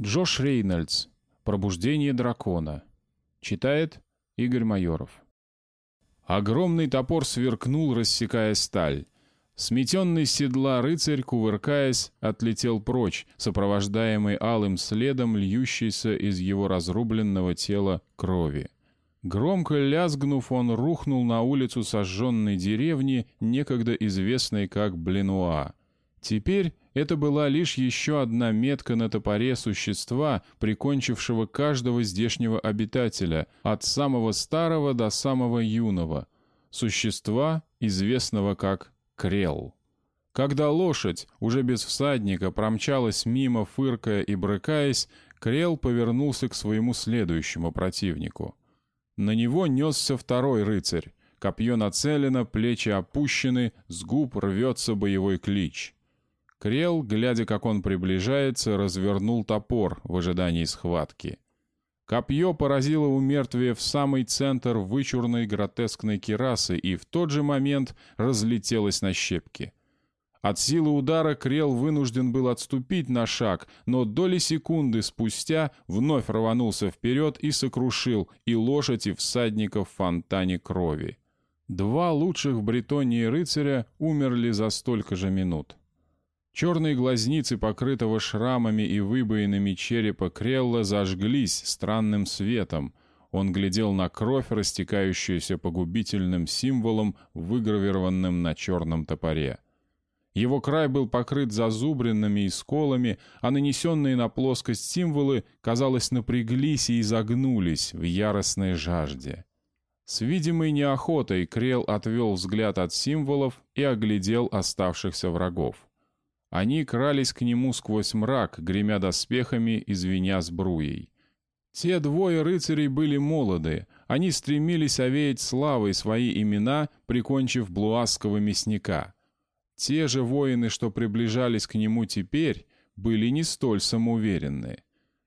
Джош Рейнольдс. Пробуждение дракона. Читает Игорь Майоров. Огромный топор сверкнул, рассекая сталь. Сметенный седла рыцарь, кувыркаясь, отлетел прочь, сопровождаемый алым следом, льющейся из его разрубленного тела крови. Громко лязгнув, он рухнул на улицу сожженной деревни, некогда известной как Бленуа. Теперь это была лишь еще одна метка на топоре существа, прикончившего каждого здешнего обитателя, от самого старого до самого юного. Существа, известного как Крел. Когда лошадь, уже без всадника, промчалась мимо, фыркая и брыкаясь, Крел повернулся к своему следующему противнику. На него несся второй рыцарь. Копье нацелено, плечи опущены, с губ рвется боевой клич — Крел, глядя, как он приближается, развернул топор в ожидании схватки. Копье поразило у мертвия в самый центр вычурной гротескной кирасы и в тот же момент разлетелось на щепки. От силы удара Крел вынужден был отступить на шаг, но доли секунды спустя вновь рванулся вперед и сокрушил и лошадь, и всадника в фонтане крови. Два лучших в Бретонии рыцаря умерли за столько же минут. Черные глазницы, покрытого шрамами и выбоинами черепа Крелла, зажглись странным светом. Он глядел на кровь, растекающуюся по губительным символам, выгравированным на черном топоре. Его край был покрыт зазубринами и сколами, а нанесенные на плоскость символы, казалось, напряглись и изогнулись в яростной жажде. С видимой неохотой Крел отвел взгляд от символов и оглядел оставшихся врагов. Они крались к нему сквозь мрак, гремя доспехами и звеня сбруей. Те двое рыцарей были молоды, они стремились овеять славой свои имена, прикончив блуасского мясника. Те же воины, что приближались к нему теперь, были не столь самоуверенны.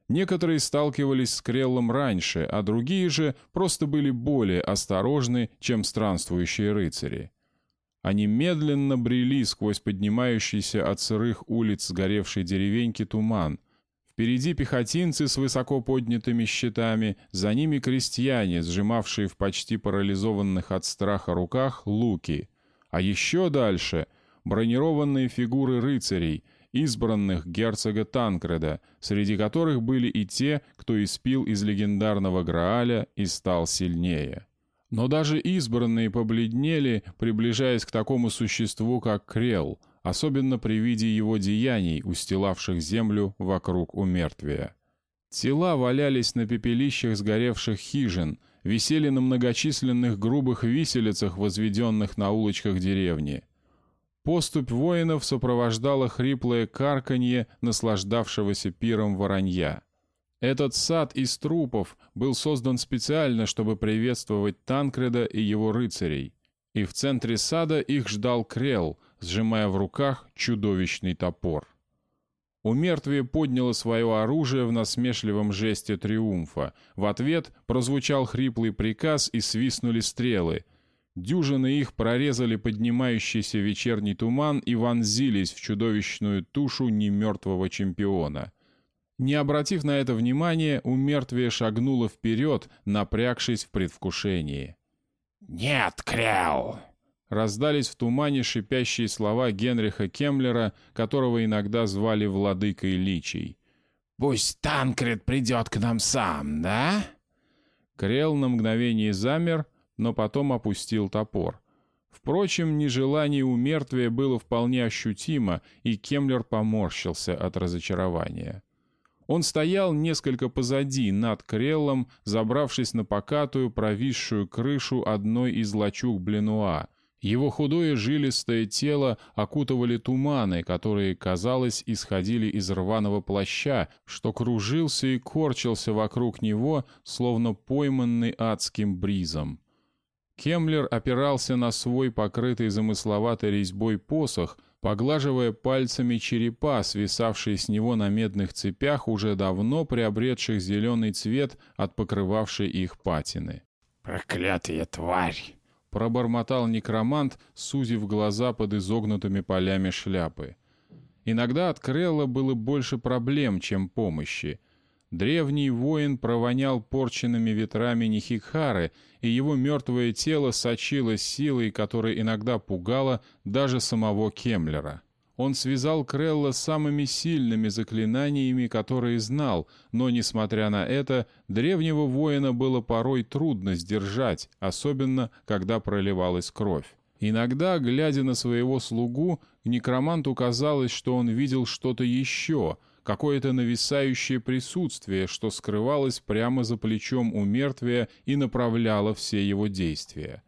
Некоторые сталкивались с Креллом раньше, а другие же просто были более осторожны, чем странствующие рыцари. Они медленно брели сквозь поднимающийся от сырых улиц сгоревшей деревеньки туман. Впереди пехотинцы с высоко поднятыми щитами, за ними крестьяне, сжимавшие в почти парализованных от страха руках луки. А еще дальше — бронированные фигуры рыцарей, избранных герцога Танкреда, среди которых были и те, кто испил из легендарного Грааля и стал сильнее. Но даже избранные побледнели, приближаясь к такому существу, как Крел, особенно при виде его деяний, устилавших землю вокруг умертвия. Тела валялись на пепелищах сгоревших хижин, висели на многочисленных грубых виселицах, возведенных на улочках деревни. Поступь воинов сопровождала хриплое карканье наслаждавшегося пиром воронья. Этот сад из трупов был создан специально, чтобы приветствовать Танкреда и его рыцарей. И в центре сада их ждал Крел, сжимая в руках чудовищный топор. У мертвия подняло свое оружие в насмешливом жесте триумфа. В ответ прозвучал хриплый приказ и свистнули стрелы. Дюжины их прорезали поднимающийся вечерний туман и вонзились в чудовищную тушу немертвого чемпиона — не обратив на это внимания, у мертвия шагнула вперед, напрягшись в предвкушении. «Нет, Кряу!» Раздались в тумане шипящие слова Генриха Кемлера, которого иногда звали Владыкой Личий. «Пусть Танкред придет к нам сам, да?» Крел на мгновение замер, но потом опустил топор. Впрочем, нежелание у мертвия было вполне ощутимо, и Кемлер поморщился от разочарования. Он стоял несколько позади, над Креллом, забравшись на покатую, провисшую крышу одной из лачуг Бленуа. Его худое жилистое тело окутывали туманы, которые, казалось, исходили из рваного плаща, что кружился и корчился вокруг него, словно пойманный адским бризом. Кемлер опирался на свой покрытый замысловатой резьбой посох — поглаживая пальцами черепа, свисавшие с него на медных цепях, уже давно приобретших зеленый цвет от покрывавшей их патины. «Проклятая тварь!» — пробормотал некромант, сузив глаза под изогнутыми полями шляпы. Иногда от Крелла было больше проблем, чем помощи. Древний воин провонял порченными ветрами Нихикхары, и его мертвое тело сочилось силой, которая иногда пугала даже самого Кемлера. Он связал Крелла самыми сильными заклинаниями, которые знал, но, несмотря на это, древнего воина было порой трудно сдержать, особенно, когда проливалась кровь. Иногда, глядя на своего слугу, некроманту казалось, что он видел что-то еще, какое-то нависающее присутствие, что скрывалось прямо за плечом у мертвия и направляло все его действия.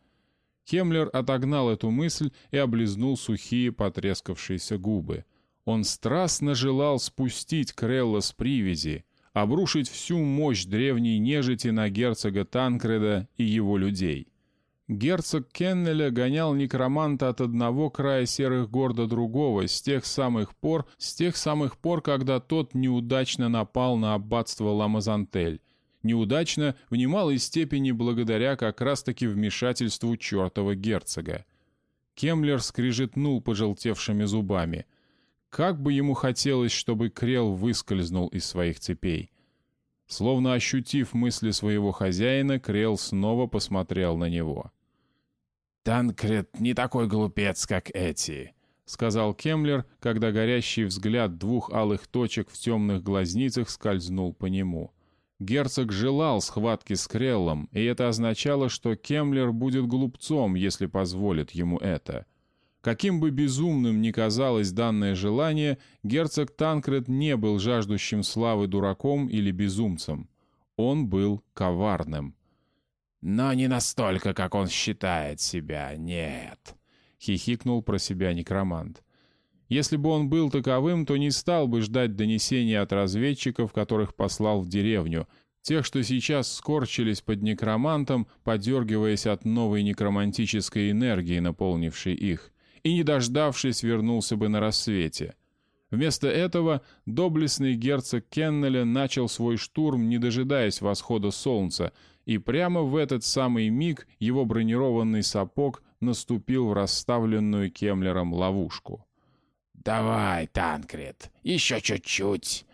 Кемлер отогнал эту мысль и облизнул сухие потрескавшиеся губы. Он страстно желал спустить Крелла с привязи, обрушить всю мощь древней нежити на герцога Танкреда и его людей. Герцог Кеннеля гонял некроманта от одного края серых гор до другого с тех самых пор, с тех самых пор, когда тот неудачно напал на аббатство Ламазантель. Неудачно в немалой степени благодаря как раз-таки вмешательству чертова герцога. Кемлер скрижетнул пожелтевшими зубами. Как бы ему хотелось, чтобы Крел выскользнул из своих цепей. Словно ощутив мысли своего хозяина, Крел снова посмотрел на него. «Танкред не такой глупец, как эти», — сказал Кемлер, когда горящий взгляд двух алых точек в темных глазницах скользнул по нему. Герцог желал схватки с Креллом, и это означало, что Кемлер будет глупцом, если позволит ему это. Каким бы безумным ни казалось данное желание, герцог Танкред не был жаждущим славы дураком или безумцем. Он был коварным. «Но не настолько, как он считает себя, нет», — хихикнул про себя некромант. Если бы он был таковым, то не стал бы ждать донесения от разведчиков, которых послал в деревню, тех, что сейчас скорчились под некромантом, подергиваясь от новой некромантической энергии, наполнившей их и, не дождавшись, вернулся бы на рассвете. Вместо этого доблестный герцог Кеннеля начал свой штурм, не дожидаясь восхода солнца, и прямо в этот самый миг его бронированный сапог наступил в расставленную Кемлером ловушку. «Давай, Танкред, еще чуть-чуть!»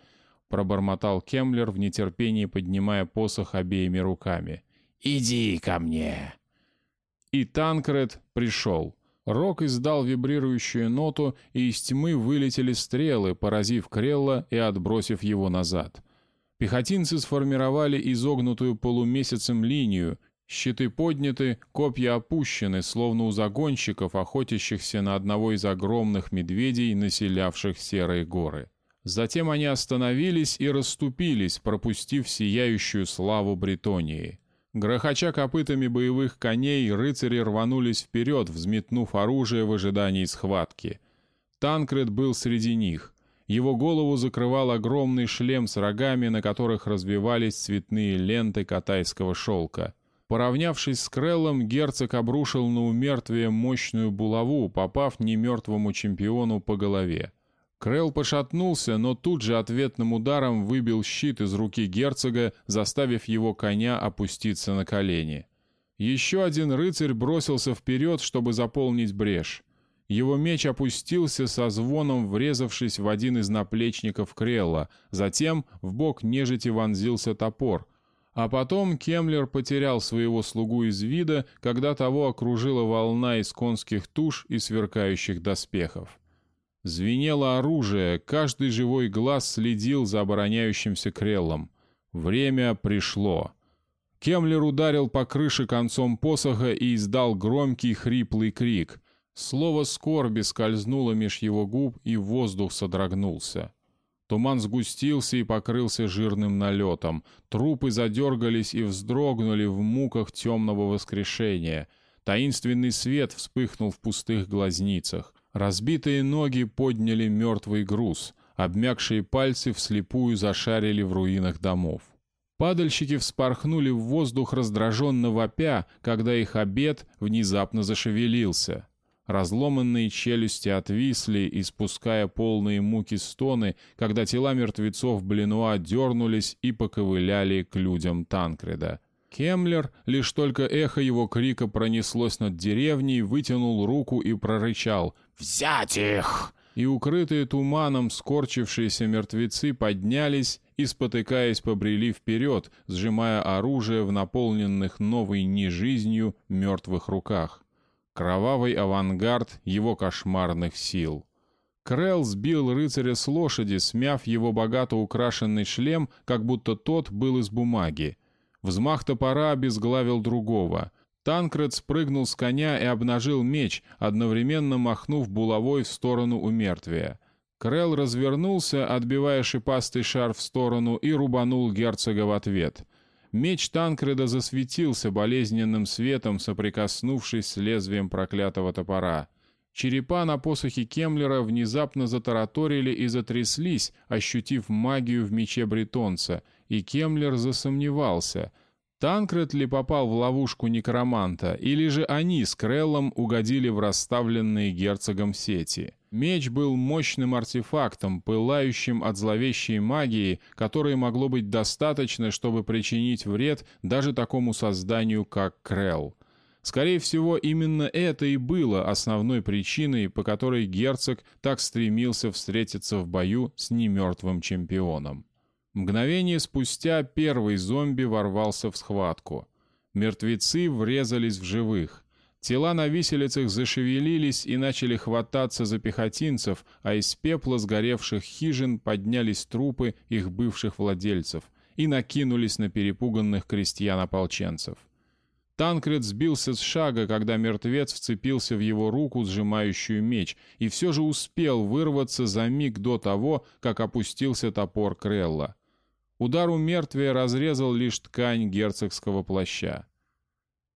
пробормотал Кемлер в нетерпении, поднимая посох обеими руками. «Иди ко мне!» И Танкред пришел. Рок издал вибрирующую ноту, и из тьмы вылетели стрелы, поразив Крелла и отбросив его назад. Пехотинцы сформировали изогнутую полумесяцем линию, щиты подняты, копья опущены, словно у загонщиков, охотящихся на одного из огромных медведей, населявших серые горы. Затем они остановились и расступились, пропустив сияющую славу Бретонии. Грохоча копытами боевых коней, рыцари рванулись вперед, взметнув оружие в ожидании схватки. Танкред был среди них. Его голову закрывал огромный шлем с рогами, на которых развивались цветные ленты катайского шелка. Поравнявшись с Креллом, герцог обрушил на умертвие мощную булаву, попав немертвому чемпиону по голове. Крелл пошатнулся, но тут же ответным ударом выбил щит из руки герцога, заставив его коня опуститься на колени. Еще один рыцарь бросился вперед, чтобы заполнить брешь. Его меч опустился со звоном, врезавшись в один из наплечников Крелла. Затем в бок нежити вонзился топор. А потом Кемлер потерял своего слугу из вида, когда того окружила волна из конских туш и сверкающих доспехов. Звенело оружие, каждый живой глаз следил за обороняющимся креллом. Время пришло. Кемлер ударил по крыше концом посоха и издал громкий хриплый крик. Слово скорби скользнуло меж его губ, и воздух содрогнулся. Туман сгустился и покрылся жирным налетом. Трупы задергались и вздрогнули в муках темного воскрешения. Таинственный свет вспыхнул в пустых глазницах. Разбитые ноги подняли мертвый груз, обмякшие пальцы вслепую зашарили в руинах домов. Падальщики вспорхнули в воздух раздраженно вопя, когда их обед внезапно зашевелился. Разломанные челюсти отвисли, испуская полные муки стоны, когда тела мертвецов Блинуа дернулись и поковыляли к людям Танкреда. Кемлер, лишь только эхо его крика пронеслось над деревней, вытянул руку и прорычал «Взять их!» и укрытые туманом скорчившиеся мертвецы поднялись и, спотыкаясь, побрели вперед, сжимая оружие в наполненных новой нежизнью мертвых руках. Кровавый авангард его кошмарных сил. Крелл сбил рыцаря с лошади, смяв его богато украшенный шлем, как будто тот был из бумаги. Взмах топора обезглавил другого. Танкред спрыгнул с коня и обнажил меч, одновременно махнув булавой в сторону умертвия. Крелл развернулся, отбивая шипастый шар в сторону, и рубанул герцога в ответ. Меч Танкреда засветился болезненным светом, соприкоснувшись с лезвием проклятого топора. Черепа на посохе Кемлера внезапно затараторили и затряслись, ощутив магию в мече бретонца, и Кемлер засомневался, Танкред ли попал в ловушку некроманта, или же они с Креллом угодили в расставленные герцогом сети. Меч был мощным артефактом, пылающим от зловещей магии, которой могло быть достаточно, чтобы причинить вред даже такому созданию, как Крелл. Скорее всего, именно это и было основной причиной, по которой герцог так стремился встретиться в бою с немертвым чемпионом. Мгновение спустя первый зомби ворвался в схватку. Мертвецы врезались в живых. Тела на виселицах зашевелились и начали хвататься за пехотинцев, а из пепла сгоревших хижин поднялись трупы их бывших владельцев и накинулись на перепуганных крестьян-ополченцев. Танкред сбился с шага, когда мертвец вцепился в его руку, сжимающую меч, и все же успел вырваться за миг до того, как опустился топор Крелла. Удар у мертвия разрезал лишь ткань герцогского плаща.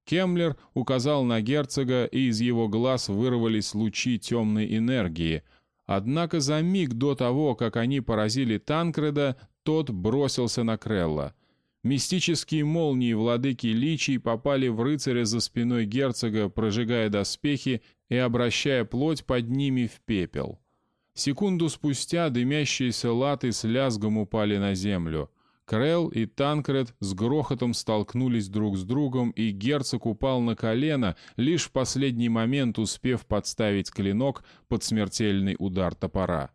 Кемлер указал на герцога, и из его глаз вырвались лучи темной энергии. Однако за миг до того, как они поразили Танкреда, тот бросился на Крелла — Мистические молнии владыки Личий попали в рыцаря за спиной герцога, прожигая доспехи и обращая плоть под ними в пепел. Секунду спустя дымящиеся латы с лязгом упали на землю. Крел и Танкред с грохотом столкнулись друг с другом, и герцог упал на колено, лишь в последний момент успев подставить клинок под смертельный удар топора.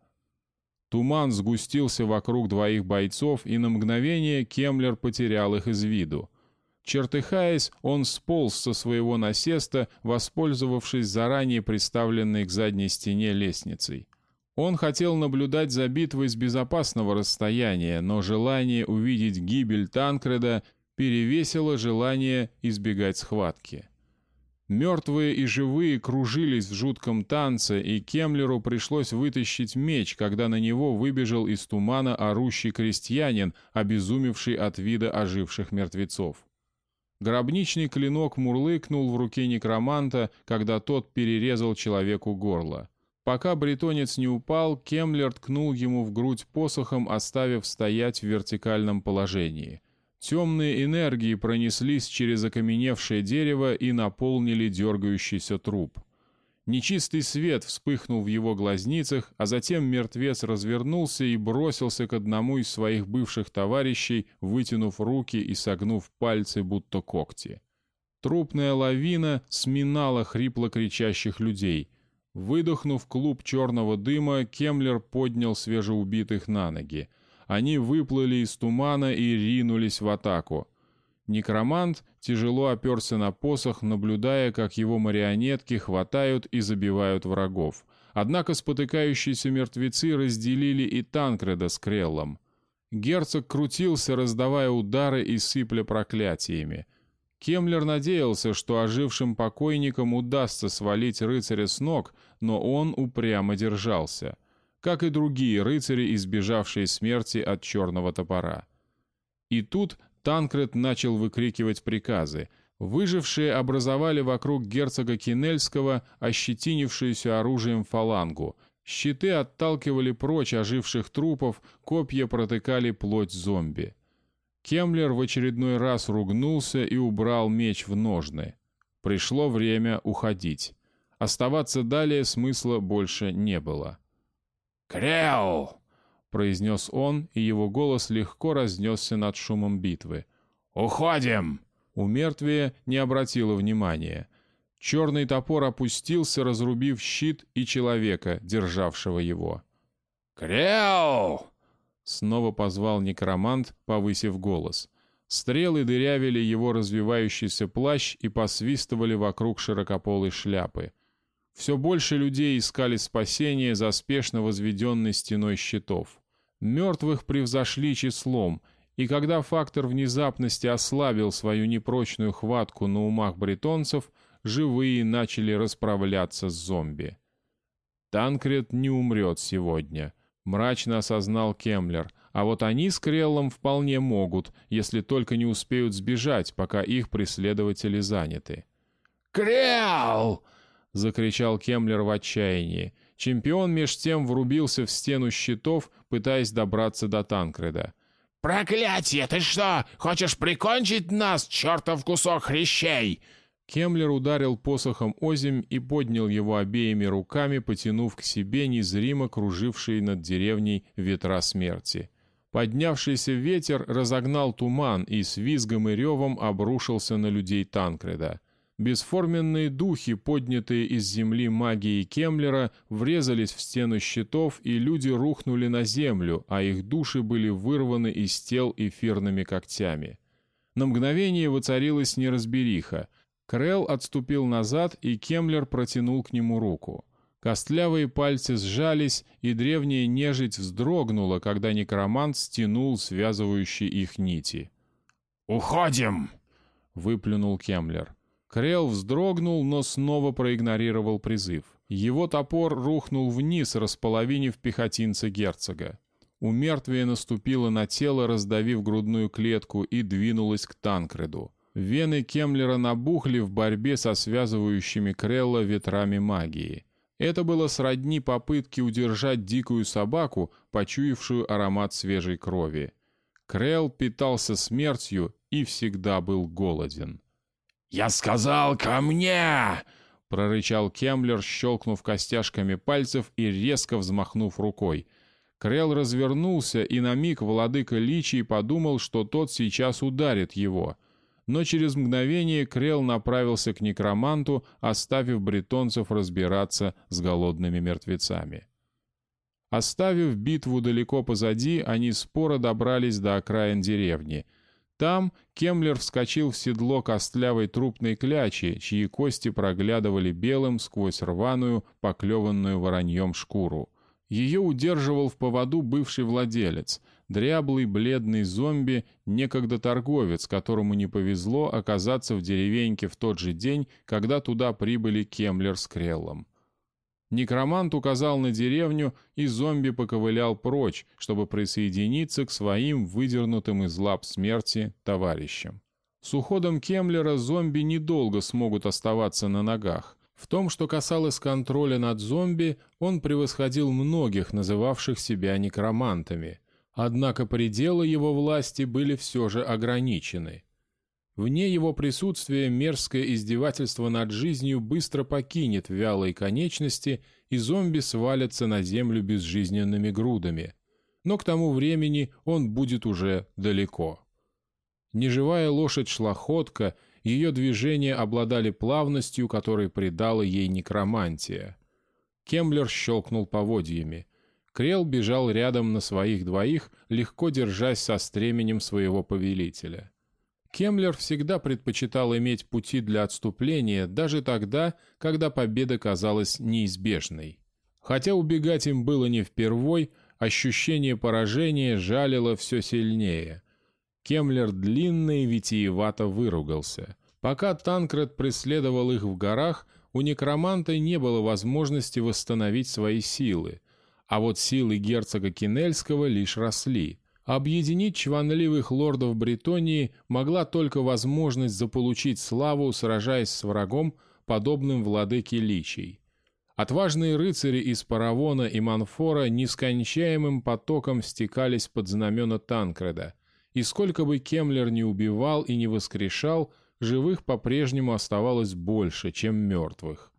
Туман сгустился вокруг двоих бойцов, и на мгновение Кемлер потерял их из виду. Чертыхаясь, он сполз со своего насеста, воспользовавшись заранее приставленной к задней стене лестницей. Он хотел наблюдать за битвой с безопасного расстояния, но желание увидеть гибель Танкреда перевесило желание избегать схватки. Мертвые и живые кружились в жутком танце, и Кемлеру пришлось вытащить меч, когда на него выбежал из тумана орущий крестьянин, обезумевший от вида оживших мертвецов. Гробничный клинок мурлыкнул в руке некроманта, когда тот перерезал человеку горло. Пока бретонец не упал, Кемлер ткнул ему в грудь посохом, оставив стоять в вертикальном положении — Темные энергии пронеслись через окаменевшее дерево и наполнили дергающийся труп. Нечистый свет вспыхнул в его глазницах, а затем мертвец развернулся и бросился к одному из своих бывших товарищей, вытянув руки и согнув пальцы, будто когти. Трупная лавина сминала хрипло кричащих людей. Выдохнув клуб черного дыма, Кемлер поднял свежеубитых на ноги. Они выплыли из тумана и ринулись в атаку. Некромант тяжело оперся на посох, наблюдая, как его марионетки хватают и забивают врагов. Однако спотыкающиеся мертвецы разделили и Танкреда с Креллом. Герцог крутился, раздавая удары и сыпля проклятиями. Кемлер надеялся, что ожившим покойникам удастся свалить рыцаря с ног, но он упрямо держался — как и другие рыцари, избежавшие смерти от черного топора. И тут Танкред начал выкрикивать приказы. Выжившие образовали вокруг герцога Кинельского ощетинившуюся оружием фалангу. Щиты отталкивали прочь оживших трупов, копья протыкали плоть зомби. Кемлер в очередной раз ругнулся и убрал меч в ножны. Пришло время уходить. Оставаться далее смысла больше не было. «Креу!» — произнес он, и его голос легко разнесся над шумом битвы. «Уходим!» У мертвия не обратило внимания. Черный топор опустился, разрубив щит и человека, державшего его. «Кряу!» — снова позвал некромант, повысив голос. Стрелы дырявили его развивающийся плащ и посвистывали вокруг широкополой шляпы. Все больше людей искали спасения за спешно возведенной стеной щитов. Мертвых превзошли числом, и когда фактор внезапности ослабил свою непрочную хватку на умах бретонцев, живые начали расправляться с зомби. «Танкред не умрет сегодня», — мрачно осознал Кемлер, а вот они с Креллом вполне могут, если только не успеют сбежать, пока их преследователи заняты. «Крелл!» — закричал Кемлер в отчаянии. Чемпион меж тем врубился в стену щитов, пытаясь добраться до Танкреда. «Проклятие! Ты что, хочешь прикончить нас, чертов кусок хрящей?» Кемлер ударил посохом озимь и поднял его обеими руками, потянув к себе незримо кружившие над деревней ветра смерти. Поднявшийся ветер разогнал туман и с визгом и ревом обрушился на людей Танкреда. Бесформенные духи, поднятые из земли магией Кемлера, врезались в стену щитов, и люди рухнули на землю, а их души были вырваны из тел эфирными когтями. На мгновение воцарилась неразбериха. Крell отступил назад, и Кемлер протянул к нему руку. Костлявые пальцы сжались, и древняя нежить вздрогнула, когда некромант стянул связывающие их нити. «Уходим!» — выплюнул Кемлер. Крел вздрогнул, но снова проигнорировал призыв. Его топор рухнул вниз, располовинив пехотинца герцога. Умертвие наступило на тело, раздавив грудную клетку, и двинулось к Танкреду. Вены Кемлера набухли в борьбе со связывающими Крелла ветрами магии. Это было сродни попытке удержать дикую собаку, почуявшую аромат свежей крови. Крелл питался смертью и всегда был голоден. «Я сказал, ко мне!» — прорычал Кемлер, щелкнув костяшками пальцев и резко взмахнув рукой. Крел развернулся, и на миг владыка Личий подумал, что тот сейчас ударит его. Но через мгновение Крел направился к некроманту, оставив бретонцев разбираться с голодными мертвецами. Оставив битву далеко позади, они споро добрались до окраин деревни — там Кемлер вскочил в седло костлявой трупной клячи, чьи кости проглядывали белым сквозь рваную, поклеванную вороньем шкуру. Ее удерживал в поводу бывший владелец, дряблый бледный зомби, некогда торговец, которому не повезло оказаться в деревеньке в тот же день, когда туда прибыли Кемлер с Креллом. Некромант указал на деревню, и зомби поковылял прочь, чтобы присоединиться к своим выдернутым из лап смерти товарищам. С уходом Кемлера зомби недолго смогут оставаться на ногах. В том, что касалось контроля над зомби, он превосходил многих, называвших себя некромантами. Однако пределы его власти были все же ограничены. Вне его присутствия мерзкое издевательство над жизнью быстро покинет вялые конечности, и зомби свалятся на землю безжизненными грудами. Но к тому времени он будет уже далеко. Неживая лошадь шла ходка, ее движения обладали плавностью, которой придала ей некромантия. Кемблер щелкнул поводьями. Крел бежал рядом на своих двоих, легко держась со стременем своего повелителя. Кемлер всегда предпочитал иметь пути для отступления даже тогда, когда победа казалась неизбежной. Хотя убегать им было не впервой, ощущение поражения жалило все сильнее. Кемлер длинно и витиевато выругался. Пока Танкред преследовал их в горах, у некроманта не было возможности восстановить свои силы, а вот силы герцога Кинельского лишь росли — Объединить чванливых лордов Бретонии могла только возможность заполучить славу, сражаясь с врагом, подобным владыке Личий. Отважные рыцари из Паравона и Манфора нескончаемым потоком стекались под знамена Танкреда, и сколько бы Кемлер не убивал и не воскрешал, живых по-прежнему оставалось больше, чем мертвых.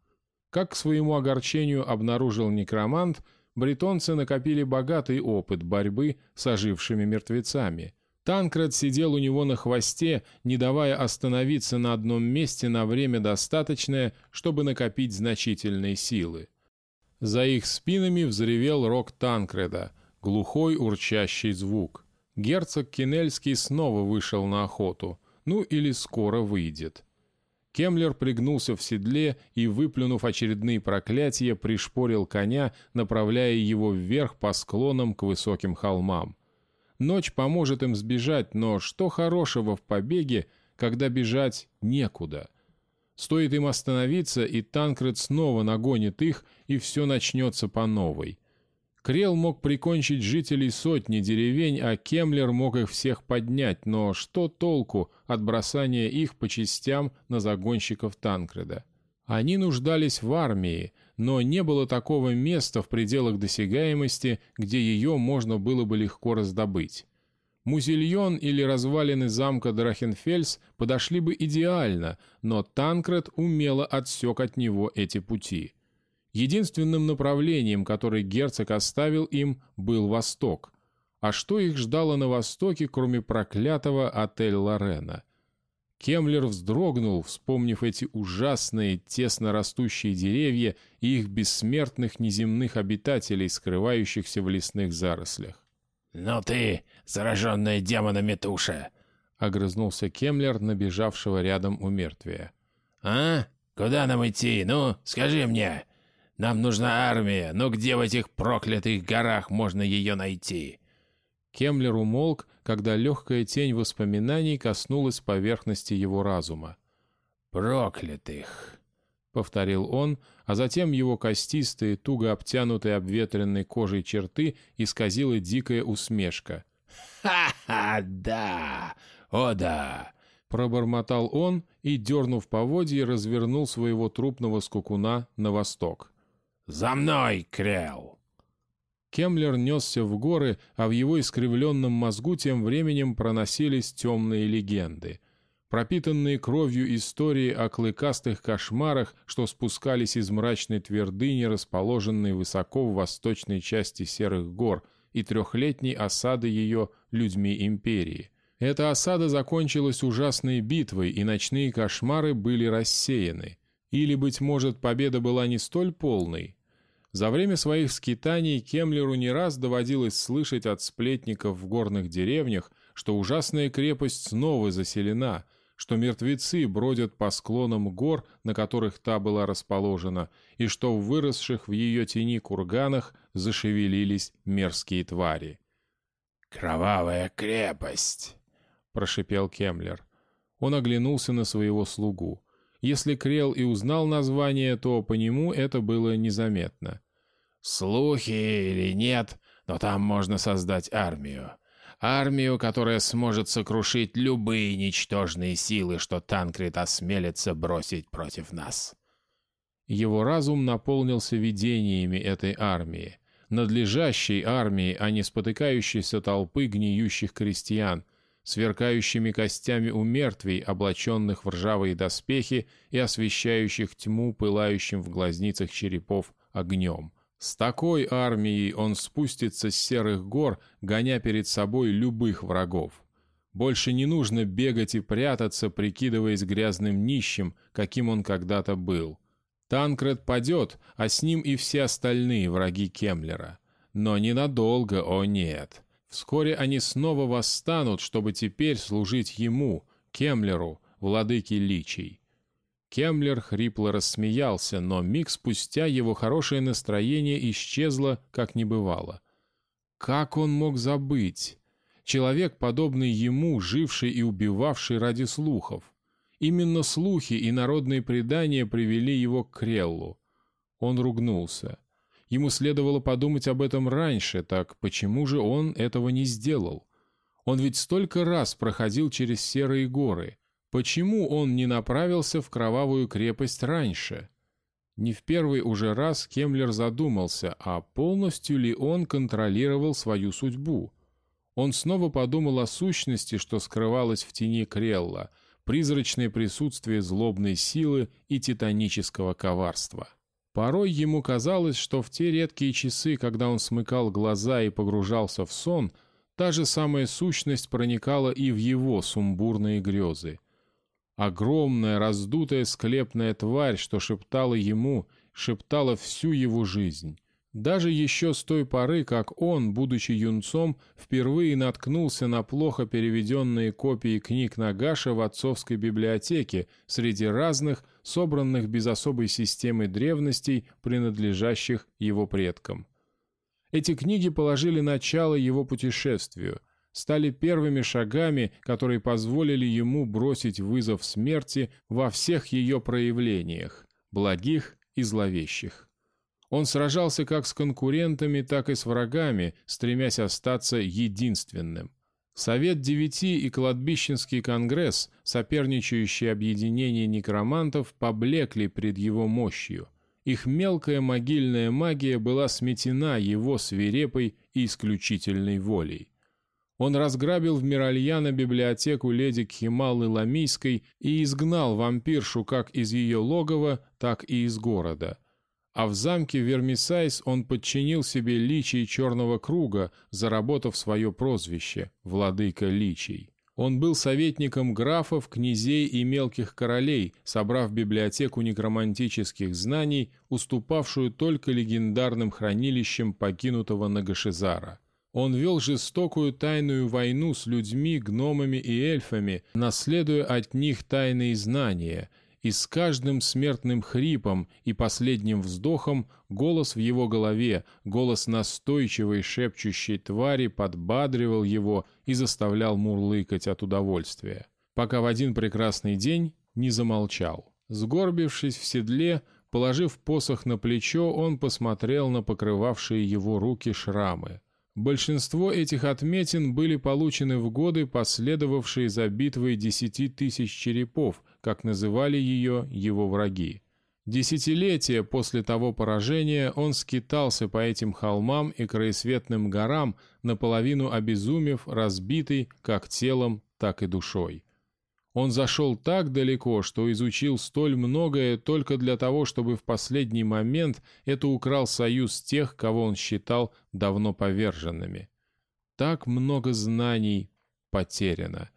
Как к своему огорчению обнаружил некромант – бретонцы накопили богатый опыт борьбы с ожившими мертвецами. Танкред сидел у него на хвосте, не давая остановиться на одном месте на время достаточное, чтобы накопить значительные силы. За их спинами взревел рог Танкреда, глухой урчащий звук. Герцог Кинельский снова вышел на охоту, ну или скоро выйдет. Кемлер пригнулся в седле и, выплюнув очередные проклятия, пришпорил коня, направляя его вверх по склонам к высоким холмам. Ночь поможет им сбежать, но что хорошего в побеге, когда бежать некуда? Стоит им остановиться, и Танкред снова нагонит их, и все начнется по новой. Крел мог прикончить жителей сотни деревень, а Кемлер мог их всех поднять, но что толку от бросания их по частям на загонщиков Танкреда? Они нуждались в армии, но не было такого места в пределах досягаемости, где ее можно было бы легко раздобыть. Музильон или развалины замка Драхенфельс подошли бы идеально, но Танкред умело отсек от него эти пути – Единственным направлением, которое герцог оставил им, был восток. А что их ждало на востоке, кроме проклятого отель Лорена? Кемлер вздрогнул, вспомнив эти ужасные, тесно растущие деревья и их бессмертных неземных обитателей, скрывающихся в лесных зарослях. «Ну ты, зараженная демонами туша!» — огрызнулся Кемлер, набежавшего рядом у мертвия. «А? Куда нам идти? Ну, скажи мне!» Нам нужна армия, но где в этих проклятых горах можно ее найти?» Кемлер умолк, когда легкая тень воспоминаний коснулась поверхности его разума. «Проклятых!» — повторил он, а затем его костистые, туго обтянутые обветренной кожей черты исказила дикая усмешка. «Ха-ха, да! О да!» Пробормотал он и, дернув поводье, развернул своего трупного скукуна на восток. «За мной, Крел!» Кемлер несся в горы, а в его искривленном мозгу тем временем проносились темные легенды. Пропитанные кровью истории о клыкастых кошмарах, что спускались из мрачной твердыни, расположенной высоко в восточной части Серых гор, и трехлетней осады ее людьми империи. Эта осада закончилась ужасной битвой, и ночные кошмары были рассеяны. Или, быть может, победа была не столь полной, за время своих скитаний Кемлеру не раз доводилось слышать от сплетников в горных деревнях, что ужасная крепость снова заселена, что мертвецы бродят по склонам гор, на которых та была расположена, и что в выросших в ее тени курганах зашевелились мерзкие твари. «Кровавая крепость!» — прошипел Кемлер. Он оглянулся на своего слугу. Если Крел и узнал название, то по нему это было незаметно. Слухи или нет, но там можно создать армию. Армию, которая сможет сокрушить любые ничтожные силы, что Танкрит осмелится бросить против нас. Его разум наполнился видениями этой армии. Надлежащей армии, а не спотыкающейся толпы гниющих крестьян, сверкающими костями у мертвей, облаченных в ржавые доспехи и освещающих тьму пылающим в глазницах черепов огнем. С такой армией он спустится с серых гор, гоня перед собой любых врагов. Больше не нужно бегать и прятаться, прикидываясь грязным нищим, каким он когда-то был. Танкред падет, а с ним и все остальные враги Кемлера. Но ненадолго, о нет. Вскоре они снова восстанут, чтобы теперь служить ему, Кемлеру, владыке личий. Кемлер хрипло рассмеялся, но миг спустя его хорошее настроение исчезло, как не бывало. Как он мог забыть? Человек, подобный ему, живший и убивавший ради слухов. Именно слухи и народные предания привели его к Креллу. Он ругнулся. Ему следовало подумать об этом раньше, так почему же он этого не сделал? Он ведь столько раз проходил через серые горы. Почему он не направился в кровавую крепость раньше? Не в первый уже раз Кемлер задумался, а полностью ли он контролировал свою судьбу? Он снова подумал о сущности, что скрывалось в тени Крелла, призрачное присутствие злобной силы и титанического коварства. Порой ему казалось, что в те редкие часы, когда он смыкал глаза и погружался в сон, та же самая сущность проникала и в его сумбурные грезы. Огромная раздутая склепная тварь, что шептала ему, шептала всю его жизнь. Даже еще с той поры, как он, будучи юнцом, впервые наткнулся на плохо переведенные копии книг Нагаша в отцовской библиотеке среди разных, собранных без особой системы древностей, принадлежащих его предкам. Эти книги положили начало его путешествию, стали первыми шагами, которые позволили ему бросить вызов смерти во всех ее проявлениях, благих и зловещих. Он сражался как с конкурентами, так и с врагами, стремясь остаться единственным. Совет Девяти и Кладбищенский конгресс, соперничающие объединения некромантов, поблекли пред его мощью. Их мелкая могильная магия была сметена его свирепой и исключительной волей. Он разграбил в Миральяна библиотеку леди Кхималы Ламийской и изгнал вампиршу как из ее логова, так и из города – а в замке Вермисайс он подчинил себе личий Черного Круга, заработав свое прозвище «Владыка Личий». Он был советником графов, князей и мелких королей, собрав библиотеку некромантических знаний, уступавшую только легендарным хранилищам покинутого Нагашизара. Он вел жестокую тайную войну с людьми, гномами и эльфами, наследуя от них тайные знания – и с каждым смертным хрипом и последним вздохом голос в его голове, голос настойчивой шепчущей твари подбадривал его и заставлял мурлыкать от удовольствия, пока в один прекрасный день не замолчал. Сгорбившись в седле, положив посох на плечо, он посмотрел на покрывавшие его руки шрамы. Большинство этих отметин были получены в годы, последовавшие за битвой десяти тысяч черепов, как называли ее его враги. Десятилетия после того поражения он скитался по этим холмам и краесветным горам, наполовину обезумев, разбитый как телом, так и душой. Он зашел так далеко, что изучил столь многое только для того, чтобы в последний момент это украл союз тех, кого он считал давно поверженными. Так много знаний потеряно.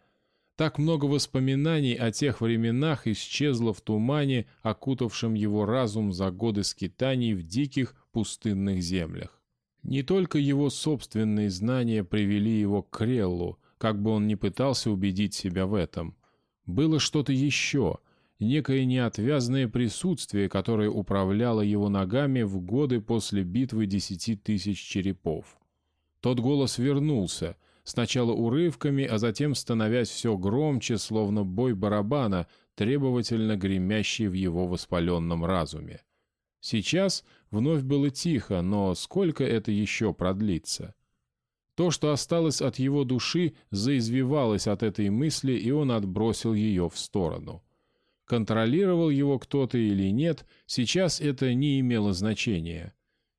Так много воспоминаний о тех временах исчезло в тумане, окутавшем его разум за годы скитаний в диких пустынных землях. Не только его собственные знания привели его к Креллу, как бы он ни пытался убедить себя в этом. Было что-то еще, некое неотвязное присутствие, которое управляло его ногами в годы после битвы десяти тысяч черепов. Тот голос вернулся — сначала урывками, а затем становясь все громче, словно бой барабана, требовательно гремящий в его воспаленном разуме. Сейчас вновь было тихо, но сколько это еще продлится? То, что осталось от его души, заизвивалось от этой мысли, и он отбросил ее в сторону. Контролировал его кто-то или нет, сейчас это не имело значения.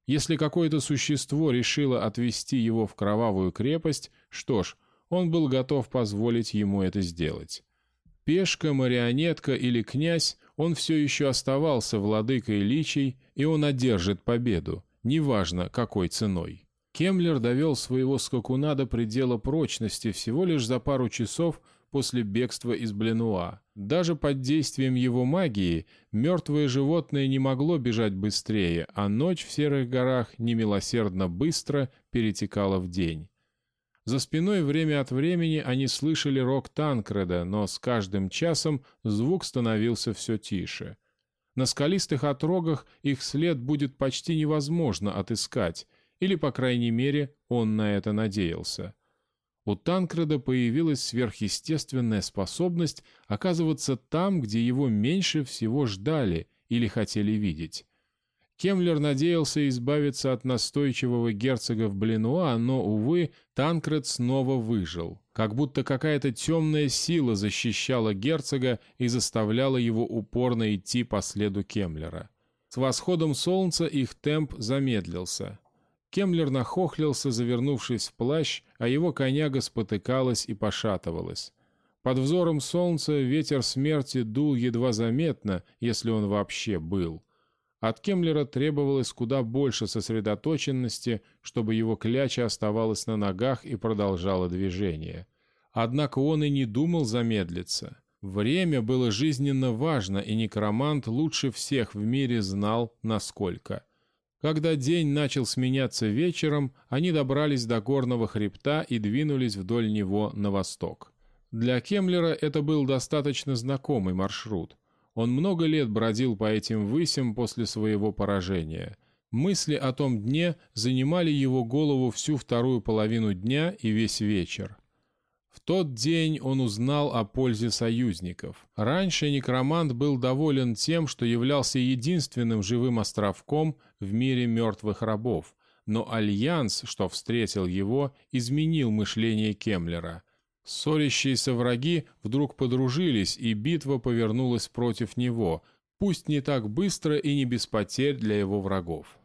Если какое-то существо решило отвести его в кровавую крепость, что ж, он был готов позволить ему это сделать. Пешка, марионетка или князь, он все еще оставался владыкой личей, и он одержит победу, неважно какой ценой. Кемлер довел своего скакуна до предела прочности всего лишь за пару часов после бегства из Бленуа. Даже под действием его магии мертвое животное не могло бежать быстрее, а ночь в Серых горах немилосердно быстро перетекала в день. За спиной время от времени они слышали рок Танкреда, но с каждым часом звук становился все тише. На скалистых отрогах их след будет почти невозможно отыскать, или, по крайней мере, он на это надеялся у Танкреда появилась сверхъестественная способность оказываться там, где его меньше всего ждали или хотели видеть. Кемлер надеялся избавиться от настойчивого герцога в Блинуа, но, увы, Танкред снова выжил. Как будто какая-то темная сила защищала герцога и заставляла его упорно идти по следу Кемлера. С восходом солнца их темп замедлился. Кемлер нахохлился, завернувшись в плащ, а его коняга спотыкалась и пошатывалась. Под взором солнца ветер смерти дул едва заметно, если он вообще был. От Кемлера требовалось куда больше сосредоточенности, чтобы его кляча оставалась на ногах и продолжала движение. Однако он и не думал замедлиться. Время было жизненно важно, и некромант лучше всех в мире знал, насколько. Когда день начал сменяться вечером, они добрались до горного хребта и двинулись вдоль него на восток. Для Кемлера это был достаточно знакомый маршрут. Он много лет бродил по этим высям после своего поражения. Мысли о том дне занимали его голову всю вторую половину дня и весь вечер. В тот день он узнал о пользе союзников. Раньше некромант был доволен тем, что являлся единственным живым островком в мире мертвых рабов, но альянс, что встретил его, изменил мышление Кемлера – Ссорящиеся враги вдруг подружились, и битва повернулась против него, пусть не так быстро и не без потерь для его врагов.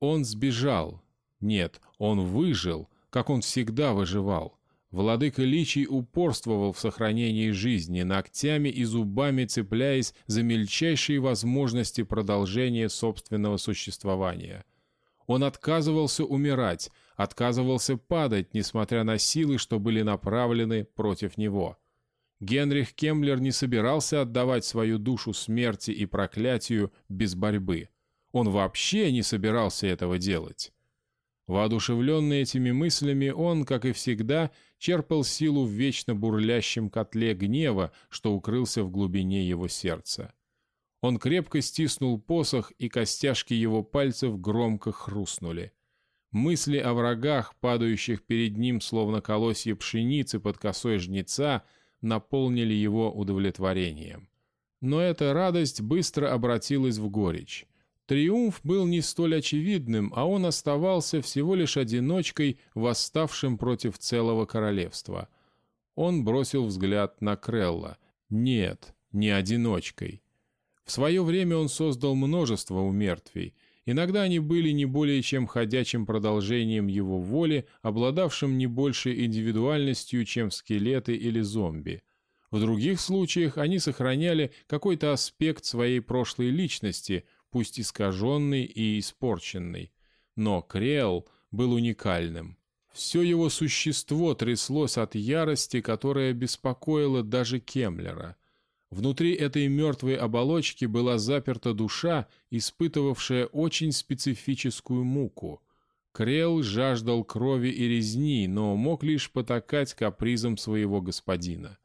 Он сбежал. Нет, он выжил, как он всегда выживал. Владыка Личий упорствовал в сохранении жизни, ногтями и зубами цепляясь за мельчайшие возможности продолжения собственного существования. Он отказывался умирать, отказывался падать, несмотря на силы, что были направлены против него. Генрих Кемлер не собирался отдавать свою душу смерти и проклятию без борьбы. Он вообще не собирался этого делать. Воодушевленный этими мыслями, он, как и всегда, черпал силу в вечно бурлящем котле гнева, что укрылся в глубине его сердца. Он крепко стиснул посох, и костяшки его пальцев громко хрустнули. Мысли о врагах, падающих перед ним, словно колосья пшеницы под косой жнеца, наполнили его удовлетворением. Но эта радость быстро обратилась в горечь. Триумф был не столь очевидным, а он оставался всего лишь одиночкой, восставшим против целого королевства. Он бросил взгляд на Крелла. Нет, не одиночкой. В свое время он создал множество умертвий — Иногда они были не более чем ходячим продолжением его воли, обладавшим не большей индивидуальностью, чем скелеты или зомби. В других случаях они сохраняли какой-то аспект своей прошлой личности, пусть искаженный и испорченный. Но Креол был уникальным. Все его существо тряслось от ярости, которая беспокоила даже Кемлера – Внутри этой мертвой оболочки была заперта душа, испытывавшая очень специфическую муку. Крел жаждал крови и резни, но мог лишь потакать капризом своего господина.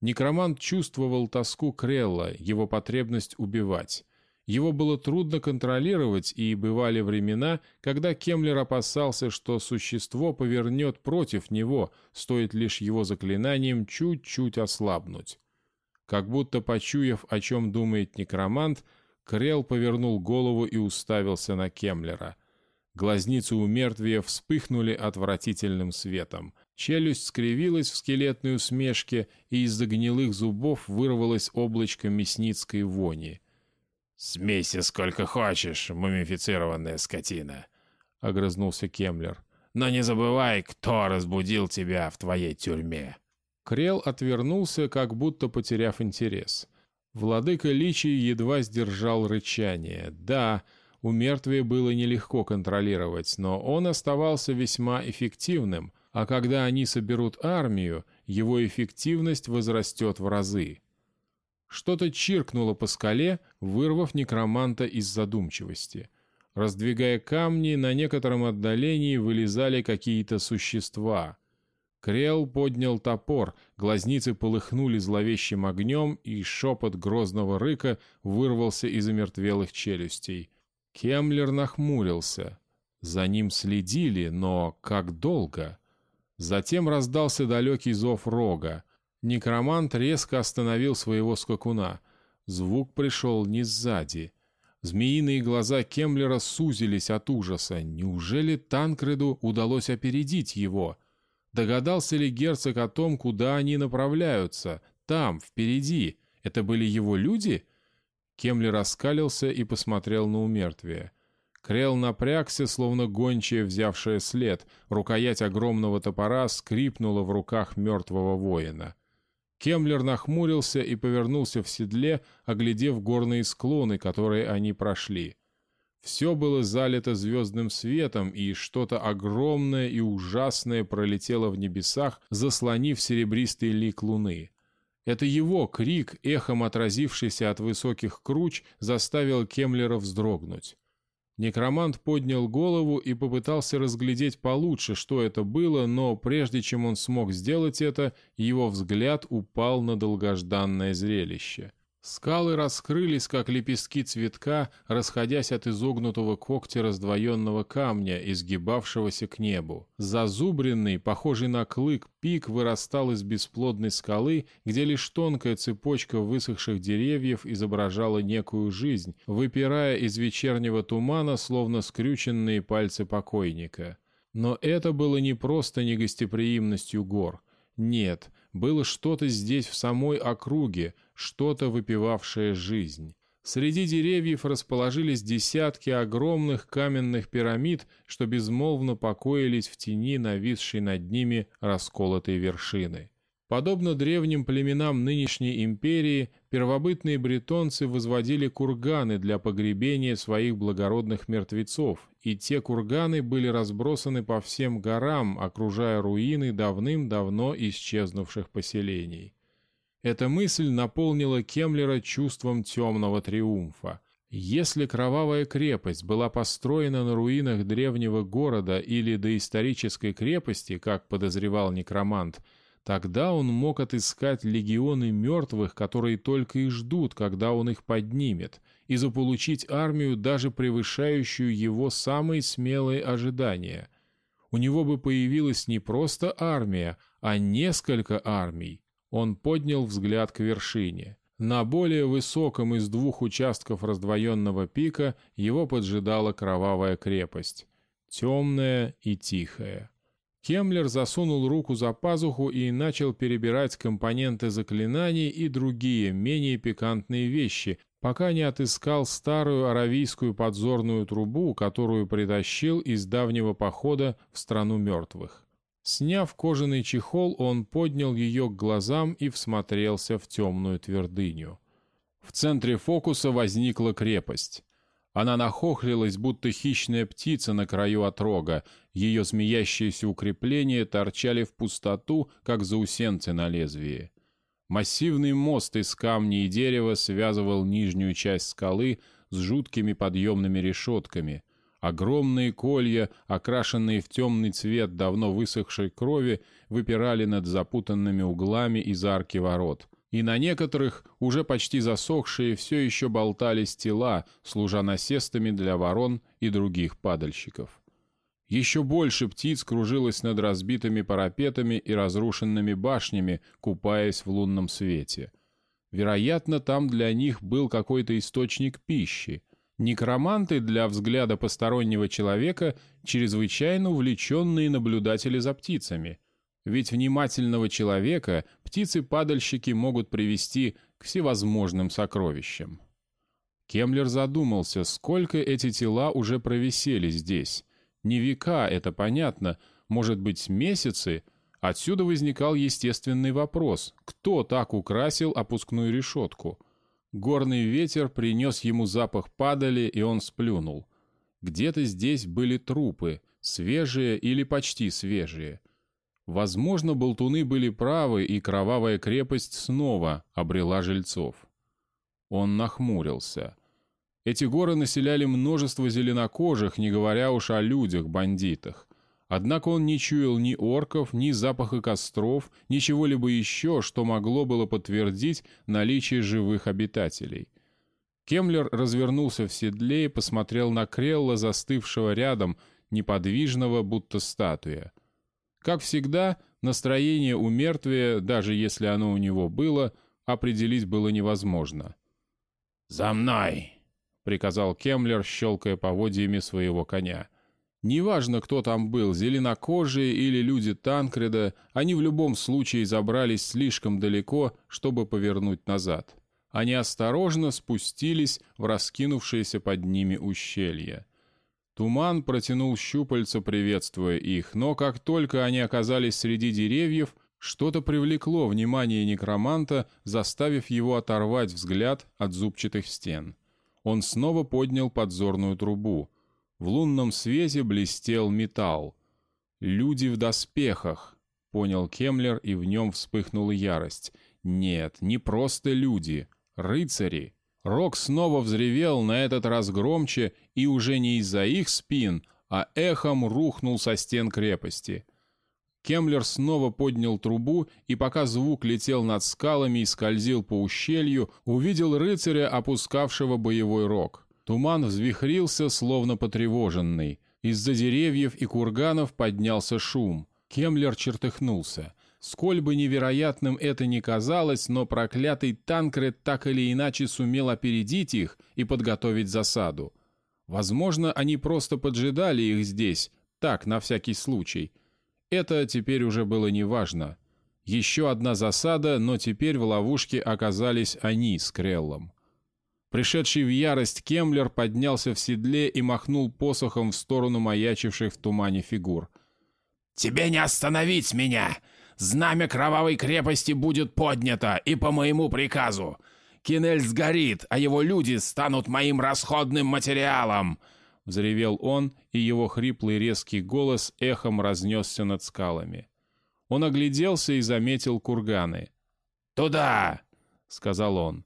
Некромант чувствовал тоску Крелла, его потребность убивать. Его было трудно контролировать, и бывали времена, когда Кемлер опасался, что существо повернет против него, стоит лишь его заклинанием чуть-чуть ослабнуть. Как будто почуяв, о чем думает некромант, Крел повернул голову и уставился на Кемлера. Глазницы у мертвия вспыхнули отвратительным светом. Челюсть скривилась в скелетной усмешке, и из-за гнилых зубов вырвалось облачко мясницкой вони. «Смейся сколько хочешь, мумифицированная скотина!» — огрызнулся Кемлер. «Но не забывай, кто разбудил тебя в твоей тюрьме!» Крел отвернулся, как будто потеряв интерес. Владыка Личий едва сдержал рычание. Да, у мертвия было нелегко контролировать, но он оставался весьма эффективным, а когда они соберут армию, его эффективность возрастет в разы. Что-то чиркнуло по скале, вырвав некроманта из задумчивости. Раздвигая камни, на некотором отдалении вылезали какие-то существа — Крел поднял топор, глазницы полыхнули зловещим огнем, и шепот грозного рыка вырвался из омертвелых челюстей. Кемлер нахмурился. За ним следили, но как долго? Затем раздался далекий зов рога. Некромант резко остановил своего скакуна. Звук пришел не сзади. Змеиные глаза Кемлера сузились от ужаса. Неужели Танкреду удалось опередить его? — Догадался ли герцог о том, куда они направляются? Там, впереди. Это были его люди? Кемли раскалился и посмотрел на умертвие. Крел напрягся, словно гончая, взявшая след. Рукоять огромного топора скрипнула в руках мертвого воина. Кемлер нахмурился и повернулся в седле, оглядев горные склоны, которые они прошли. Все было залито звездным светом, и что-то огромное и ужасное пролетело в небесах, заслонив серебристый лик луны. Это его крик, эхом отразившийся от высоких круч, заставил Кемлера вздрогнуть. Некромант поднял голову и попытался разглядеть получше, что это было, но прежде чем он смог сделать это, его взгляд упал на долгожданное зрелище — Скалы раскрылись, как лепестки цветка, расходясь от изогнутого когтя раздвоенного камня, изгибавшегося к небу. Зазубренный, похожий на клык, пик вырастал из бесплодной скалы, где лишь тонкая цепочка высохших деревьев изображала некую жизнь, выпирая из вечернего тумана, словно скрюченные пальцы покойника. Но это было не просто негостеприимностью гор. Нет, было что-то здесь в самой округе, что-то выпивавшее жизнь. Среди деревьев расположились десятки огромных каменных пирамид, что безмолвно покоились в тени нависшей над ними расколотой вершины. Подобно древним племенам нынешней империи, первобытные бретонцы возводили курганы для погребения своих благородных мертвецов, и те курганы были разбросаны по всем горам, окружая руины давным-давно исчезнувших поселений. Эта мысль наполнила Кемлера чувством темного триумфа. Если кровавая крепость была построена на руинах древнего города или доисторической крепости, как подозревал некромант, тогда он мог отыскать легионы мертвых, которые только и ждут, когда он их поднимет, и заполучить армию, даже превышающую его самые смелые ожидания. У него бы появилась не просто армия, а несколько армий. Он поднял взгляд к вершине. На более высоком из двух участков раздвоенного пика его поджидала кровавая крепость. Темная и тихая. Кемлер засунул руку за пазуху и начал перебирать компоненты заклинаний и другие, менее пикантные вещи, пока не отыскал старую аравийскую подзорную трубу, которую притащил из давнего похода в страну мертвых. Сняв кожаный чехол, он поднял ее к глазам и всмотрелся в темную твердыню. В центре фокуса возникла крепость. Она нахохлилась, будто хищная птица на краю отрога. Ее змеящиеся укрепления торчали в пустоту, как заусенцы на лезвии. Массивный мост из камня и дерева связывал нижнюю часть скалы с жуткими подъемными решетками — Огромные колья, окрашенные в темный цвет давно высохшей крови, выпирали над запутанными углами из арки ворот. И на некоторых, уже почти засохшие, все еще болтались тела, служа насестами для ворон и других падальщиков. Еще больше птиц кружилось над разбитыми парапетами и разрушенными башнями, купаясь в лунном свете. Вероятно, там для них был какой-то источник пищи — Некроманты для взгляда постороннего человека чрезвычайно увлеченные наблюдатели за птицами. Ведь внимательного человека птицы-падальщики могут привести к всевозможным сокровищам. Кемлер задумался, сколько эти тела уже провисели здесь. Не века, это понятно, может быть, месяцы. Отсюда возникал естественный вопрос, кто так украсил опускную решетку – Горный ветер принес ему запах падали, и он сплюнул. Где-то здесь были трупы, свежие или почти свежие. Возможно, болтуны были правы, и кровавая крепость снова обрела жильцов. Он нахмурился. Эти горы населяли множество зеленокожих, не говоря уж о людях-бандитах. Однако он не чуял ни орков, ни запаха костров, ничего-либо еще, что могло было подтвердить наличие живых обитателей. Кемлер развернулся в седле и посмотрел на Крелла, застывшего рядом, неподвижного, будто статуя. Как всегда, настроение у мертвия, даже если оно у него было, определить было невозможно. «За мной!» — приказал Кемлер, щелкая поводьями своего коня. Неважно, кто там был, зеленокожие или люди Танкреда, они в любом случае забрались слишком далеко, чтобы повернуть назад. Они осторожно спустились в раскинувшееся под ними ущелье. Туман протянул щупальца, приветствуя их, но как только они оказались среди деревьев, что-то привлекло внимание некроманта, заставив его оторвать взгляд от зубчатых стен. Он снова поднял подзорную трубу. В лунном свете блестел металл. «Люди в доспехах», — понял Кемлер, и в нем вспыхнула ярость. «Нет, не просто люди, рыцари». Рок снова взревел, на этот раз громче, и уже не из-за их спин, а эхом рухнул со стен крепости. Кемлер снова поднял трубу, и пока звук летел над скалами и скользил по ущелью, увидел рыцаря, опускавшего боевой рог. Туман взвихрился, словно потревоженный. Из-за деревьев и курганов поднялся шум. Кемлер чертыхнулся. Сколь бы невероятным это ни казалось, но проклятый Танкред так или иначе сумел опередить их и подготовить засаду. Возможно, они просто поджидали их здесь, так, на всякий случай — это теперь уже было неважно. Еще одна засада, но теперь в ловушке оказались они с Креллом. Пришедший в ярость Кемлер поднялся в седле и махнул посохом в сторону маячивших в тумане фигур. «Тебе не остановить меня! Знамя кровавой крепости будет поднято, и по моему приказу! Кинель сгорит, а его люди станут моим расходным материалом!» — взревел он, и его хриплый резкий голос эхом разнесся над скалами. Он огляделся и заметил курганы. «Туда!» — сказал он.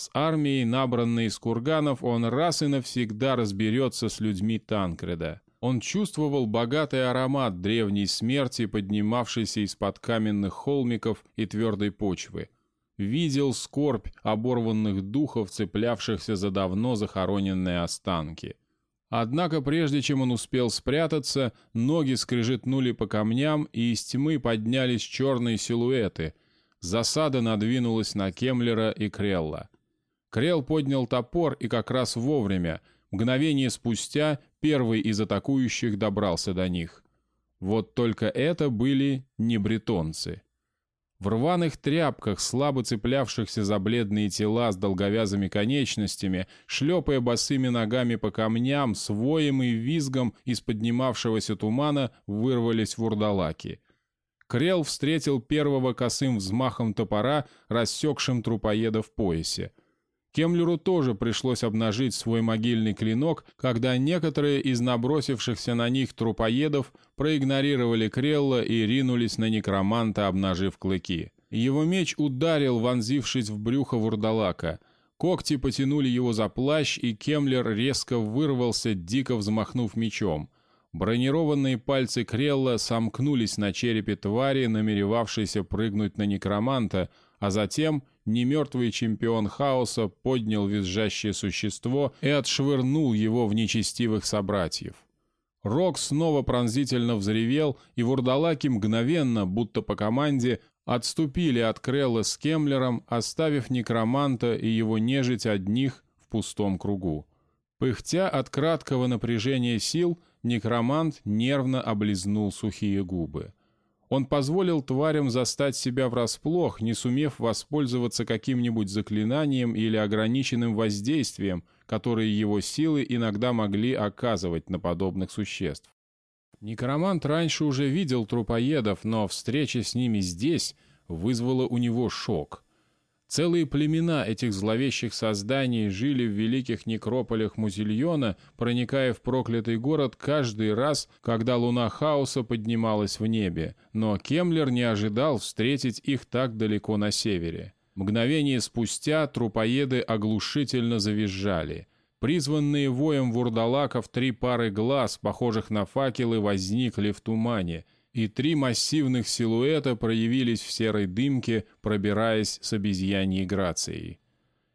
С армией, набранной из курганов, он раз и навсегда разберется с людьми Танкреда. Он чувствовал богатый аромат древней смерти, поднимавшейся из-под каменных холмиков и твердой почвы. Видел скорбь оборванных духов, цеплявшихся за давно захороненные останки. Однако прежде чем он успел спрятаться, ноги скрежетнули по камням, и из тьмы поднялись черные силуэты. Засада надвинулась на Кемлера и Крелла. Крелл поднял топор и как раз вовремя, мгновение спустя, первый из атакующих добрался до них. Вот только это были не бретонцы. В рваных тряпках, слабо цеплявшихся за бледные тела с долговязыми конечностями, шлепая босыми ногами по камням, с воем и визгом из поднимавшегося тумана вырвались вурдалаки. Крел встретил первого косым взмахом топора, рассекшим трупоеда в поясе. Кемлеру тоже пришлось обнажить свой могильный клинок, когда некоторые из набросившихся на них трупоедов проигнорировали Крелла и ринулись на некроманта, обнажив клыки. Его меч ударил, вонзившись в брюхо вурдалака. Когти потянули его за плащ, и Кемлер резко вырвался, дико взмахнув мечом. Бронированные пальцы Крелла сомкнулись на черепе твари, намеревавшейся прыгнуть на некроманта, а затем немертвый чемпион хаоса поднял визжащее существо и отшвырнул его в нечестивых собратьев. Рок снова пронзительно взревел, и вурдалаки мгновенно, будто по команде, отступили от Крелла с Кемлером, оставив некроманта и его нежить одних в пустом кругу. Пыхтя от краткого напряжения сил, некромант нервно облизнул сухие губы. Он позволил тварям застать себя врасплох, не сумев воспользоваться каким-нибудь заклинанием или ограниченным воздействием, которые его силы иногда могли оказывать на подобных существ. Некромант раньше уже видел трупоедов, но встреча с ними здесь вызвала у него шок — Целые племена этих зловещих созданий жили в великих некрополях Музильона, проникая в проклятый город каждый раз, когда луна хаоса поднималась в небе, но Кемлер не ожидал встретить их так далеко на севере. Мгновение спустя трупоеды оглушительно завизжали. Призванные воем вурдалаков три пары глаз, похожих на факелы, возникли в тумане — и три массивных силуэта проявились в серой дымке, пробираясь с обезьяньей грацией.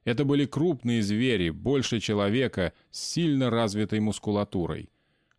Это были крупные звери, больше человека, с сильно развитой мускулатурой.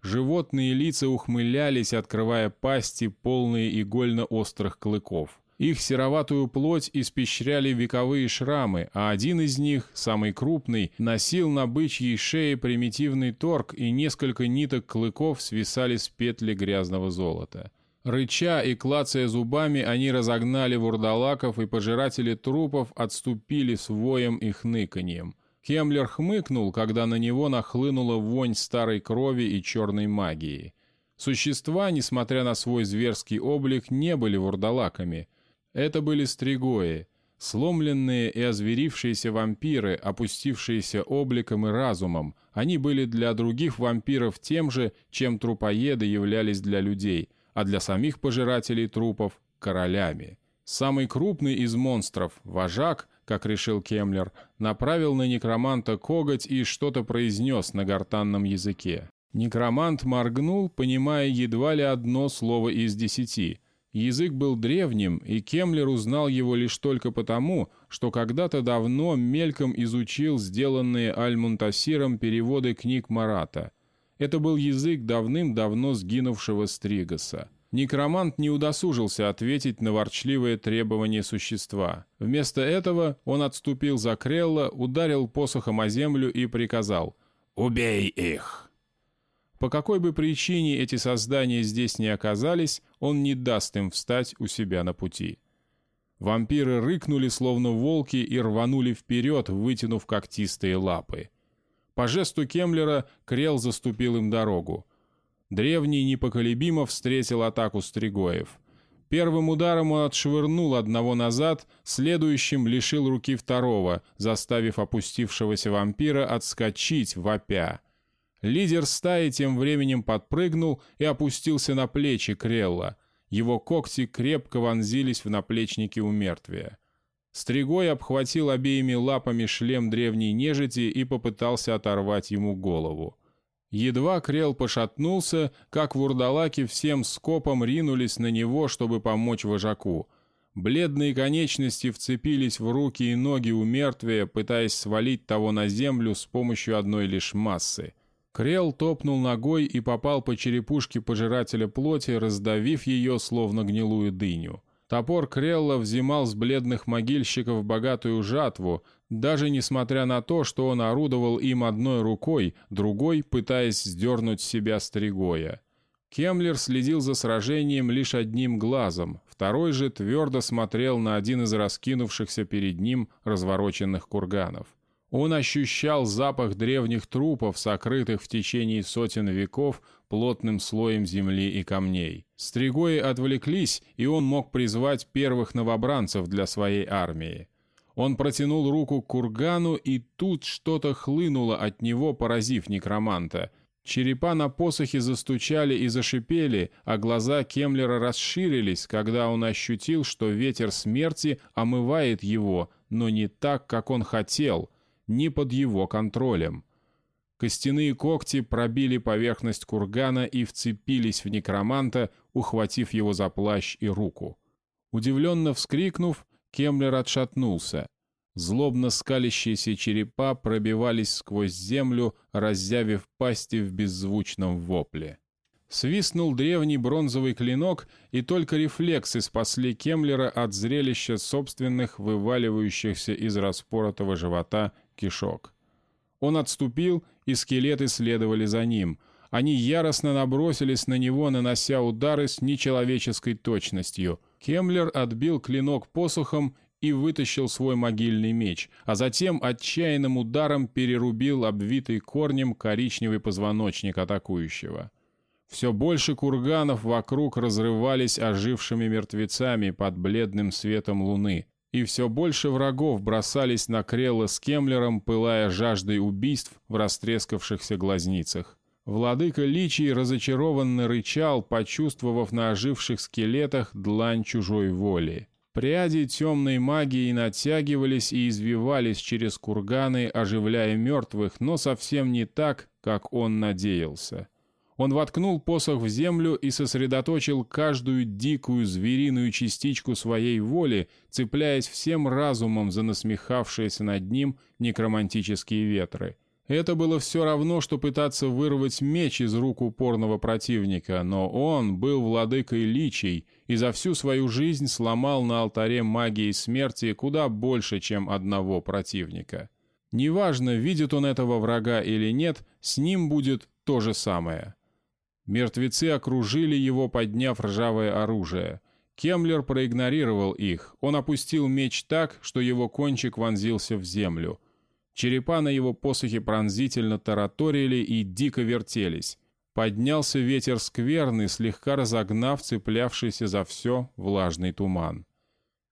Животные лица ухмылялись, открывая пасти, полные игольно-острых клыков. Их сероватую плоть испещряли вековые шрамы, а один из них, самый крупный, носил на бычьей шее примитивный торг, и несколько ниток клыков свисали с петли грязного золота. Рыча и клацая зубами, они разогнали вурдалаков, и пожиратели трупов отступили с воем и хныканьем. Кемлер хмыкнул, когда на него нахлынула вонь старой крови и черной магии. Существа, несмотря на свой зверский облик, не были вурдалаками. Это были стригои. Сломленные и озверившиеся вампиры, опустившиеся обликом и разумом, они были для других вампиров тем же, чем трупоеды являлись для людей, а для самих пожирателей трупов – королями. Самый крупный из монстров, вожак, как решил Кемлер, направил на некроманта коготь и что-то произнес на гортанном языке. Некромант моргнул, понимая едва ли одно слово из десяти – Язык был древним, и Кемлер узнал его лишь только потому, что когда-то давно мельком изучил сделанные Аль-Мунтасиром переводы книг Марата. Это был язык давным-давно сгинувшего Стригаса. Некромант не удосужился ответить на ворчливое требование существа. Вместо этого он отступил за Крелла, ударил посохом о землю и приказал «Убей их!». По какой бы причине эти создания здесь не оказались, он не даст им встать у себя на пути. Вампиры рыкнули, словно волки, и рванули вперед, вытянув когтистые лапы. По жесту Кемлера Крел заступил им дорогу. Древний непоколебимо встретил атаку Стригоев. Первым ударом он отшвырнул одного назад, следующим лишил руки второго, заставив опустившегося вампира отскочить, вопя. Лидер стаи тем временем подпрыгнул и опустился на плечи Крелла. Его когти крепко вонзились в наплечники у мертвия. Стригой обхватил обеими лапами шлем древней нежити и попытался оторвать ему голову. Едва Крел пошатнулся, как вурдалаки всем скопом ринулись на него, чтобы помочь вожаку. Бледные конечности вцепились в руки и ноги у мертвия, пытаясь свалить того на землю с помощью одной лишь массы. Крел топнул ногой и попал по черепушке пожирателя плоти, раздавив ее, словно гнилую дыню. Топор Крелла взимал с бледных могильщиков богатую жатву, даже несмотря на то, что он орудовал им одной рукой, другой пытаясь сдернуть с себя стригоя. Кемлер следил за сражением лишь одним глазом, второй же твердо смотрел на один из раскинувшихся перед ним развороченных курганов. Он ощущал запах древних трупов, сокрытых в течение сотен веков плотным слоем земли и камней. Стригои отвлеклись, и он мог призвать первых новобранцев для своей армии. Он протянул руку к кургану, и тут что-то хлынуло от него, поразив некроманта. Черепа на посохе застучали и зашипели, а глаза Кемлера расширились, когда он ощутил, что ветер смерти омывает его, но не так, как он хотел — не под его контролем. Костяные когти пробили поверхность кургана и вцепились в некроманта, ухватив его за плащ и руку. Удивленно вскрикнув, Кемлер отшатнулся. Злобно скалящиеся черепа пробивались сквозь землю, разъявив пасти в беззвучном вопле. Свистнул древний бронзовый клинок, и только рефлексы спасли Кемлера от зрелища собственных вываливающихся из распоротого живота кишок. Он отступил, и скелеты следовали за ним. Они яростно набросились на него, нанося удары с нечеловеческой точностью. Кемлер отбил клинок посохом и вытащил свой могильный меч, а затем отчаянным ударом перерубил обвитый корнем коричневый позвоночник атакующего. Все больше курганов вокруг разрывались ожившими мертвецами под бледным светом луны, и все больше врагов бросались на Крелла с Кемлером, пылая жаждой убийств в растрескавшихся глазницах. Владыка Личий разочарованно рычал, почувствовав на оживших скелетах длань чужой воли. Пряди темной магии натягивались и извивались через курганы, оживляя мертвых, но совсем не так, как он надеялся. Он воткнул посох в землю и сосредоточил каждую дикую звериную частичку своей воли, цепляясь всем разумом за насмехавшиеся над ним некромантические ветры. Это было все равно, что пытаться вырвать меч из рук упорного противника, но он был владыкой личей и за всю свою жизнь сломал на алтаре магии смерти куда больше, чем одного противника. Неважно, видит он этого врага или нет, с ним будет то же самое. Мертвецы окружили его, подняв ржавое оружие. Кемлер проигнорировал их. Он опустил меч так, что его кончик вонзился в землю. Черепа на его посохе пронзительно тараторили и дико вертелись. Поднялся ветер скверный, слегка разогнав цеплявшийся за все влажный туман.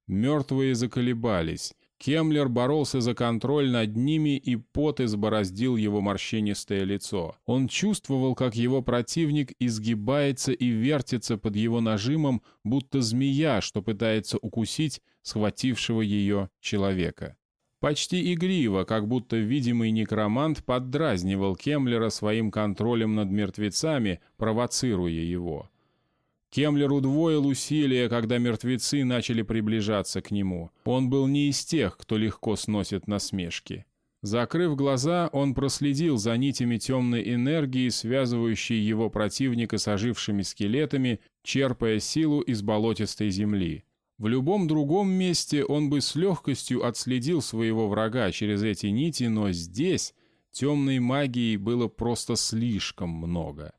Мертвые заколебались. Кемлер боролся за контроль над ними, и пот избороздил его морщинистое лицо. Он чувствовал, как его противник изгибается и вертится под его нажимом, будто змея, что пытается укусить схватившего ее человека. Почти игриво, как будто видимый некромант поддразнивал Кемлера своим контролем над мертвецами, провоцируя его. Кемлер удвоил усилия, когда мертвецы начали приближаться к нему. Он был не из тех, кто легко сносит насмешки. Закрыв глаза, он проследил за нитями темной энергии, связывающей его противника с ожившими скелетами, черпая силу из болотистой земли. В любом другом месте он бы с легкостью отследил своего врага через эти нити, но здесь темной магии было просто слишком много.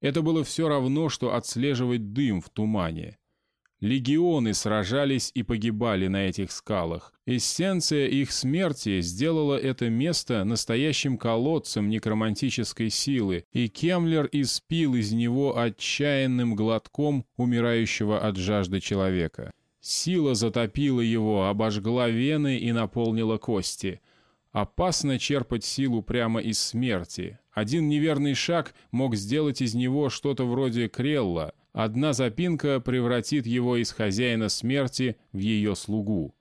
Это было все равно, что отслеживать дым в тумане. Легионы сражались и погибали на этих скалах. Эссенция их смерти сделала это место настоящим колодцем некромантической силы, и Кемлер испил из него отчаянным глотком умирающего от жажды человека. Сила затопила его, обожгла вены и наполнила кости. Опасно черпать силу прямо из смерти. Один неверный шаг мог сделать из него что-то вроде крелла. Одна запинка превратит его из хозяина смерти в ее слугу.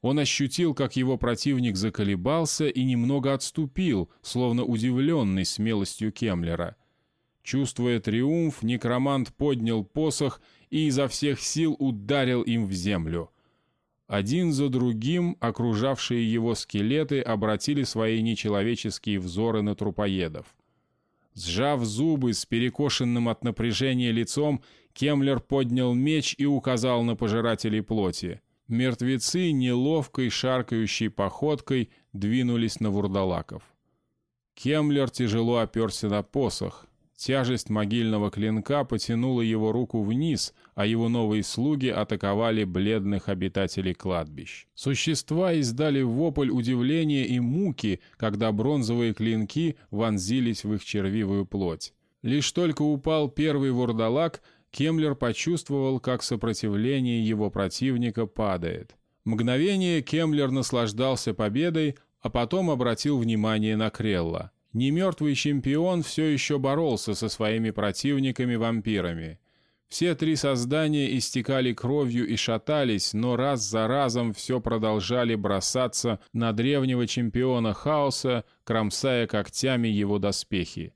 Он ощутил, как его противник заколебался и немного отступил, словно удивленный смелостью Кемлера. Чувствуя триумф, некромант поднял посох и изо всех сил ударил им в землю. Один за другим окружавшие его скелеты обратили свои нечеловеческие взоры на трупоедов. Сжав зубы с перекошенным от напряжения лицом, Кемлер поднял меч и указал на пожирателей плоти. Мертвецы неловкой шаркающей походкой двинулись на вурдалаков. Кемлер тяжело оперся на посох, Тяжесть могильного клинка потянула его руку вниз, а его новые слуги атаковали бледных обитателей кладбищ. Существа издали вопль удивления и муки, когда бронзовые клинки вонзились в их червивую плоть. Лишь только упал первый вурдалак, Кемлер почувствовал, как сопротивление его противника падает. Мгновение Кемлер наслаждался победой, а потом обратил внимание на Крелла. Немертвый чемпион все еще боролся со своими противниками-вампирами. Все три создания истекали кровью и шатались, но раз за разом все продолжали бросаться на древнего чемпиона хаоса, кромсая когтями его доспехи.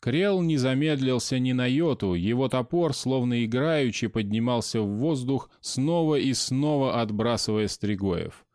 Крел не замедлился ни на йоту, его топор, словно играючи, поднимался в воздух, снова и снова отбрасывая стригоев.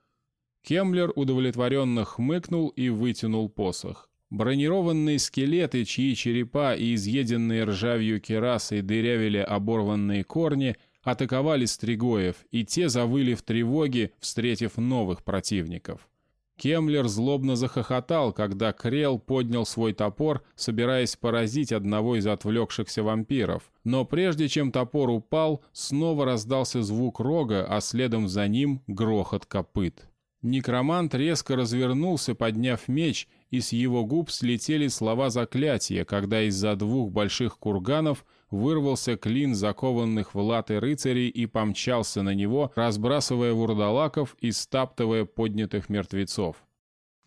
Кемлер удовлетворенно хмыкнул и вытянул посох. Бронированные скелеты, чьи черепа и изъеденные ржавью керасы дырявили оборванные корни, атаковали стригоев, и те завыли в тревоге, встретив новых противников. Кемлер злобно захохотал, когда Крел поднял свой топор, собираясь поразить одного из отвлекшихся вампиров. Но прежде чем топор упал, снова раздался звук рога, а следом за ним грохот копыт. Некромант резко развернулся, подняв меч, и с его губ слетели слова заклятия, когда из-за двух больших курганов вырвался клин закованных в латы рыцарей и помчался на него, разбрасывая вурдалаков и стаптывая поднятых мертвецов.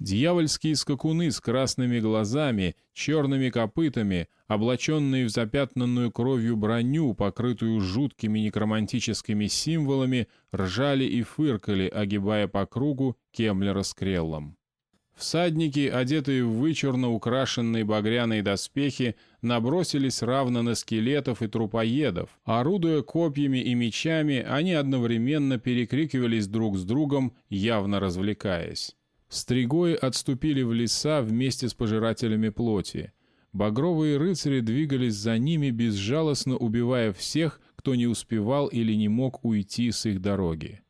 Дьявольские скакуны с красными глазами, черными копытами, облаченные в запятнанную кровью броню, покрытую жуткими некромантическими символами, ржали и фыркали, огибая по кругу Кемлера с Креллом. Всадники, одетые в вычурно украшенные багряные доспехи, набросились равно на скелетов и трупоедов. Орудуя копьями и мечами, они одновременно перекрикивались друг с другом, явно развлекаясь. Стригои отступили в леса вместе с пожирателями плоти. Багровые рыцари двигались за ними, безжалостно убивая всех, кто не успевал или не мог уйти с их дороги.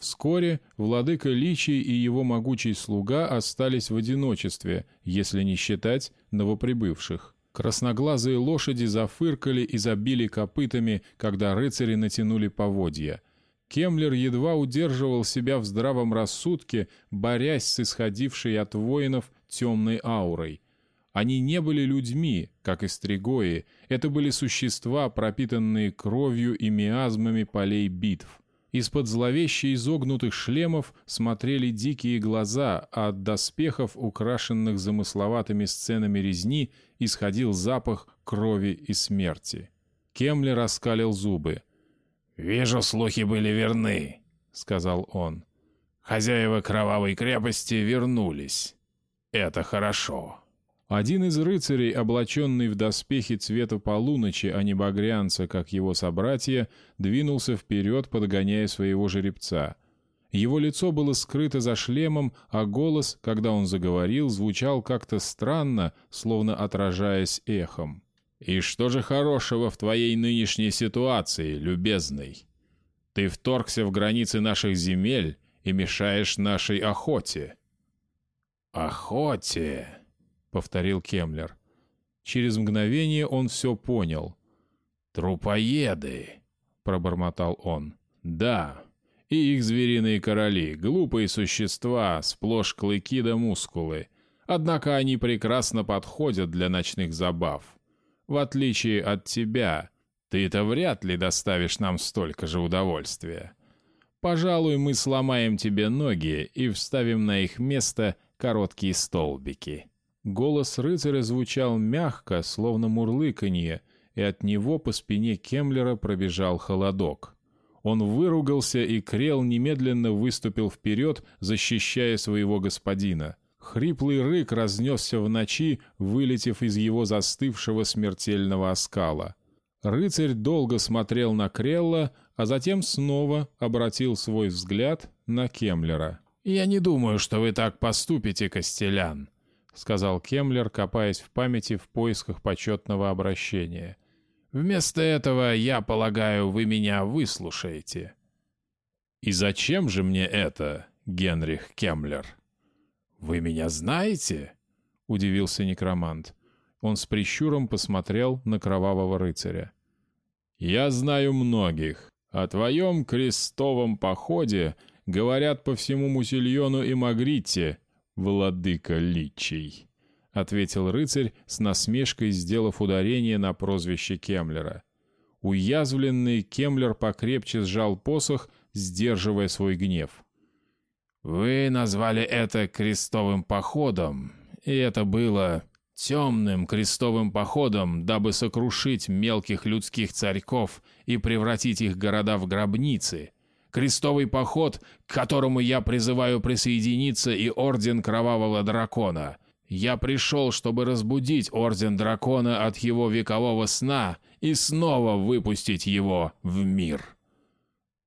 Вскоре владыка Личий и его могучий слуга остались в одиночестве, если не считать новоприбывших. Красноглазые лошади зафыркали и забили копытами, когда рыцари натянули поводья. Кемлер едва удерживал себя в здравом рассудке, борясь с исходившей от воинов темной аурой. Они не были людьми, как и стригои, это были существа, пропитанные кровью и миазмами полей битв. Из-под зловеще изогнутых шлемов смотрели дикие глаза, а от доспехов, украшенных замысловатыми сценами резни, исходил запах крови и смерти. Кемлер раскалил зубы. «Вижу, слухи были верны», — сказал он. «Хозяева кровавой крепости вернулись. Это хорошо». Один из рыцарей, облаченный в доспехи цвета полуночи, а не багрянца, как его собратья, двинулся вперед, подгоняя своего жеребца. Его лицо было скрыто за шлемом, а голос, когда он заговорил, звучал как-то странно, словно отражаясь эхом. «И что же хорошего в твоей нынешней ситуации, любезный? Ты вторгся в границы наших земель и мешаешь нашей охоте». «Охоте?» — повторил Кемлер. Через мгновение он все понял. «Трупоеды!» — пробормотал он. «Да, и их звериные короли, глупые существа, сплошь клыки да мускулы. Однако они прекрасно подходят для ночных забав. В отличие от тебя, ты-то вряд ли доставишь нам столько же удовольствия. Пожалуй, мы сломаем тебе ноги и вставим на их место короткие столбики». Голос рыцаря звучал мягко, словно мурлыканье, и от него по спине Кемлера пробежал холодок. Он выругался, и Крел немедленно выступил вперед, защищая своего господина. Хриплый рык разнесся в ночи, вылетев из его застывшего смертельного оскала. Рыцарь долго смотрел на Крелла, а затем снова обратил свой взгляд на Кемлера. «Я не думаю, что вы так поступите, Костелян», — сказал Кемлер, копаясь в памяти в поисках почетного обращения. «Вместо этого, я полагаю, вы меня выслушаете». «И зачем же мне это, Генрих Кемлер?» «Вы меня знаете?» — удивился некромант. Он с прищуром посмотрел на кровавого рыцаря. «Я знаю многих. О твоем крестовом походе говорят по всему Мусильону и Магрите, владыка личий», — ответил рыцарь с насмешкой, сделав ударение на прозвище Кемлера. Уязвленный Кемлер покрепче сжал посох, сдерживая свой гнев. «Вы назвали это крестовым походом, и это было темным крестовым походом, дабы сокрушить мелких людских царьков и превратить их города в гробницы, крестовый поход, к которому я призываю присоединиться и Орден Кровавого Дракона. Я пришел, чтобы разбудить Орден Дракона от его векового сна и снова выпустить его в мир».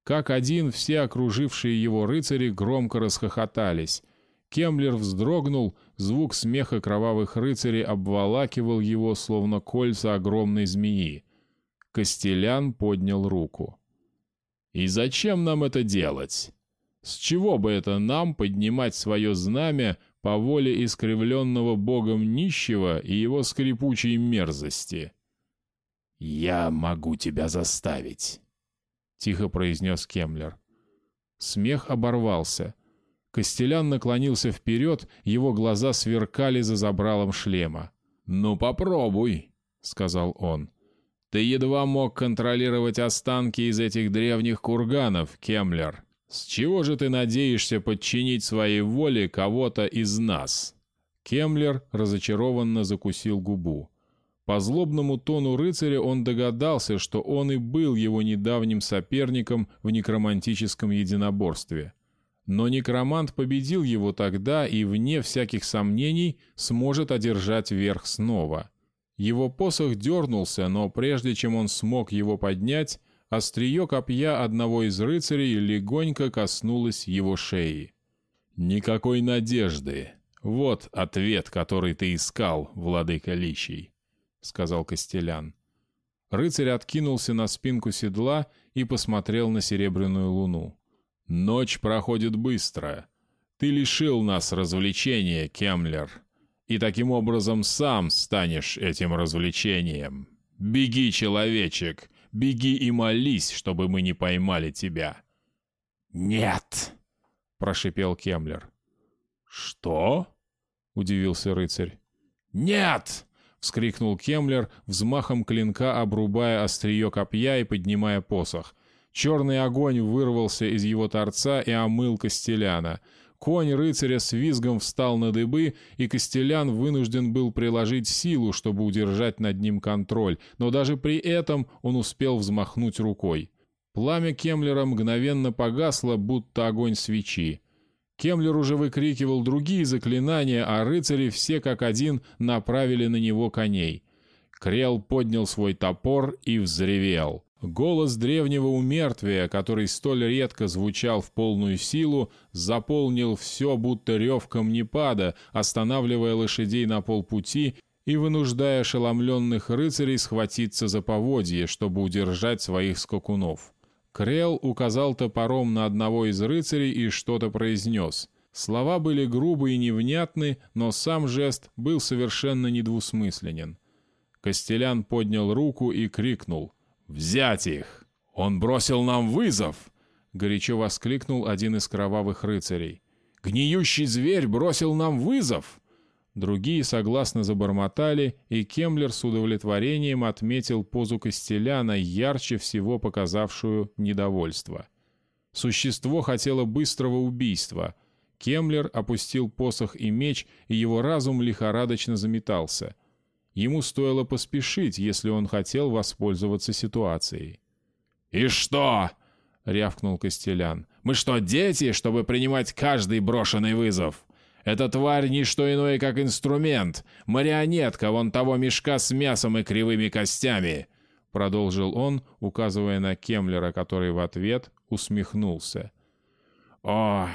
Как один, все окружившие его рыцари громко расхохотались. Кемлер вздрогнул, звук смеха кровавых рыцарей обволакивал его, словно кольца огромной змеи. Костелян поднял руку. И зачем нам это делать? С чего бы это нам поднимать свое знамя по воле искривленного богом нищего и его скрипучей мерзости? «Я могу тебя заставить», — тихо произнес Кемлер. Смех оборвался. Костелян наклонился вперед, его глаза сверкали за забралом шлема. «Ну попробуй», — сказал он. Ты едва мог контролировать останки из этих древних курганов, Кемлер. С чего же ты надеешься подчинить своей воле кого-то из нас?» Кемлер разочарованно закусил губу. По злобному тону рыцаря он догадался, что он и был его недавним соперником в некромантическом единоборстве. Но некромант победил его тогда и, вне всяких сомнений, сможет одержать верх снова. Его посох дернулся, но прежде чем он смог его поднять, острие копья одного из рыцарей легонько коснулось его шеи. «Никакой надежды. Вот ответ, который ты искал, владыка Личий», — сказал Костелян. Рыцарь откинулся на спинку седла и посмотрел на серебряную луну. «Ночь проходит быстро. Ты лишил нас развлечения, Кемлер и таким образом сам станешь этим развлечением. Беги, человечек, беги и молись, чтобы мы не поймали тебя». «Нет!» — прошипел Кемлер. «Что?» — удивился рыцарь. «Нет!» — вскрикнул Кемлер, взмахом клинка обрубая острие копья и поднимая посох. Черный огонь вырвался из его торца и омыл Костеляна. Конь рыцаря с визгом встал на дыбы, и Костелян вынужден был приложить силу, чтобы удержать над ним контроль, но даже при этом он успел взмахнуть рукой. Пламя Кемлера мгновенно погасло, будто огонь свечи. Кемлер уже выкрикивал другие заклинания, а рыцари все как один направили на него коней. Крел поднял свой топор и взревел. Голос древнего умертвия, который столь редко звучал в полную силу, заполнил все будто рев камнепада, останавливая лошадей на полпути и вынуждая ошеломленных рыцарей схватиться за поводье, чтобы удержать своих скакунов. Крел указал топором на одного из рыцарей и что-то произнес. Слова были грубы и невнятны, но сам жест был совершенно недвусмысленен. Костелян поднял руку и крикнул «Взять их! Он бросил нам вызов!» Горячо воскликнул один из кровавых рыцарей. «Гниющий зверь бросил нам вызов!» Другие согласно забормотали, и Кемлер с удовлетворением отметил позу Костеляна, ярче всего показавшую недовольство. Существо хотело быстрого убийства. Кемлер опустил посох и меч, и его разум лихорадочно заметался. Ему стоило поспешить, если он хотел воспользоваться ситуацией. «И что?» — рявкнул Костелян. «Мы что, дети, чтобы принимать каждый брошенный вызов? Эта тварь — не что иное, как инструмент, марионетка вон того мешка с мясом и кривыми костями!» Продолжил он, указывая на Кемлера, который в ответ усмехнулся. «Ой,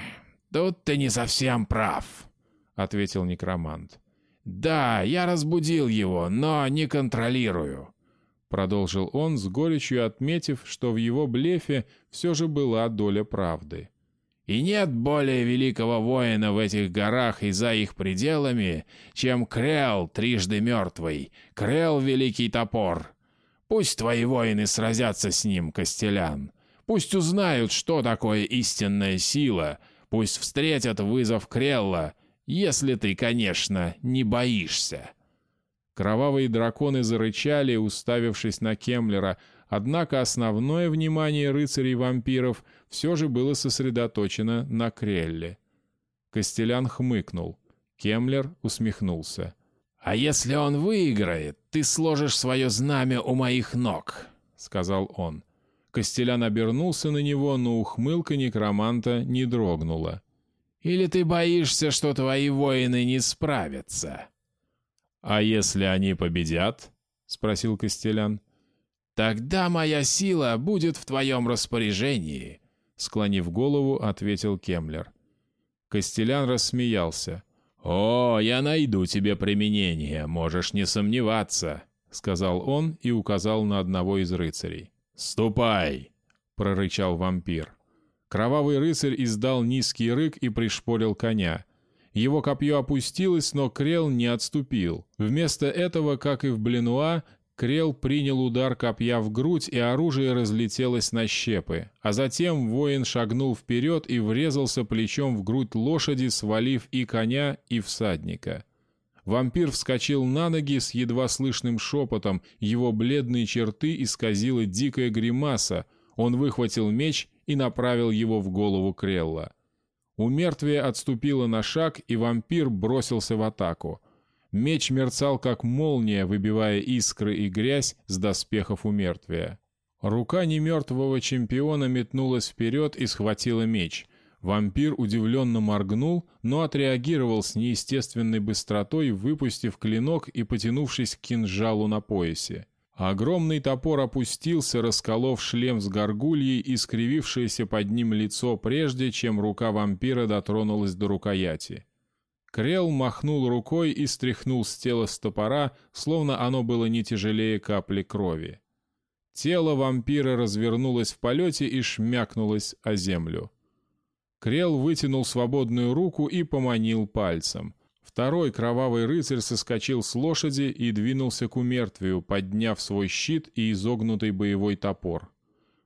тут ты не совсем прав», — ответил некромант. «Да, я разбудил его, но не контролирую», — продолжил он с горечью отметив, что в его блефе все же была доля правды. «И нет более великого воина в этих горах и за их пределами, чем Крел трижды мертвый, Крел Великий Топор. Пусть твои воины сразятся с ним, Костелян. Пусть узнают, что такое истинная сила, пусть встретят вызов Крелла, если ты, конечно, не боишься». Кровавые драконы зарычали, уставившись на Кемлера, однако основное внимание рыцарей-вампиров все же было сосредоточено на Крелле. Костелян хмыкнул. Кемлер усмехнулся. «А если он выиграет, ты сложишь свое знамя у моих ног», — сказал он. Костелян обернулся на него, но ухмылка некроманта не дрогнула. Или ты боишься, что твои воины не справятся?» «А если они победят?» — спросил Костелян. «Тогда моя сила будет в твоем распоряжении», — склонив голову, ответил Кемлер. Костелян рассмеялся. «О, я найду тебе применение, можешь не сомневаться», — сказал он и указал на одного из рыцарей. «Ступай!» — прорычал вампир. Кровавый рыцарь издал низкий рык и пришпорил коня. Его копье опустилось, но Крел не отступил. Вместо этого, как и в Блинуа, Крел принял удар копья в грудь, и оружие разлетелось на щепы. А затем воин шагнул вперед и врезался плечом в грудь лошади, свалив и коня, и всадника. Вампир вскочил на ноги с едва слышным шепотом, его бледные черты исказила дикая гримаса. Он выхватил меч и направил его в голову Крелла. У мертвия отступило на шаг, и вампир бросился в атаку. Меч мерцал, как молния, выбивая искры и грязь с доспехов у мертвия. Рука немертвого чемпиона метнулась вперед и схватила меч. Вампир удивленно моргнул, но отреагировал с неестественной быстротой, выпустив клинок и потянувшись к кинжалу на поясе. Огромный топор опустился, расколов шлем с горгульей и скривившееся под ним лицо, прежде чем рука вампира дотронулась до рукояти. Крел махнул рукой и стряхнул с тела с топора, словно оно было не тяжелее капли крови. Тело вампира развернулось в полете и шмякнулось о землю. Крел вытянул свободную руку и поманил пальцем. Второй кровавый рыцарь соскочил с лошади и двинулся к умертвию, подняв свой щит и изогнутый боевой топор.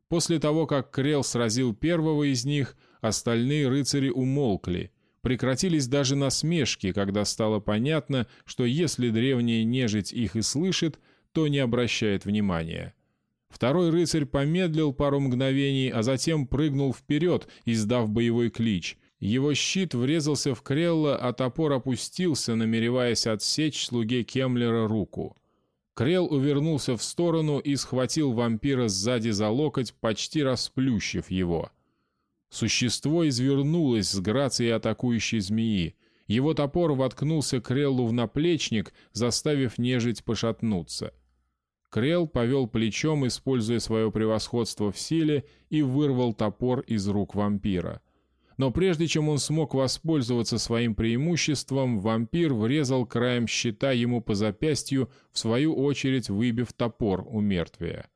После того, как Крел сразил первого из них, остальные рыцари умолкли. Прекратились даже насмешки, когда стало понятно, что если древняя нежить их и слышит, то не обращает внимания. Второй рыцарь помедлил пару мгновений, а затем прыгнул вперед, издав боевой клич. Его щит врезался в Крелла, а топор опустился, намереваясь отсечь слуге Кемлера руку. Крелл увернулся в сторону и схватил вампира сзади за локоть, почти расплющив его. Существо извернулось с грацией атакующей змеи. Его топор воткнулся Креллу в наплечник, заставив нежить пошатнуться. Крелл повел плечом, используя свое превосходство в силе, и вырвал топор из рук вампира. Но прежде чем он смог воспользоваться своим преимуществом, вампир врезал краем щита ему по запястью, в свою очередь выбив топор у мертвия.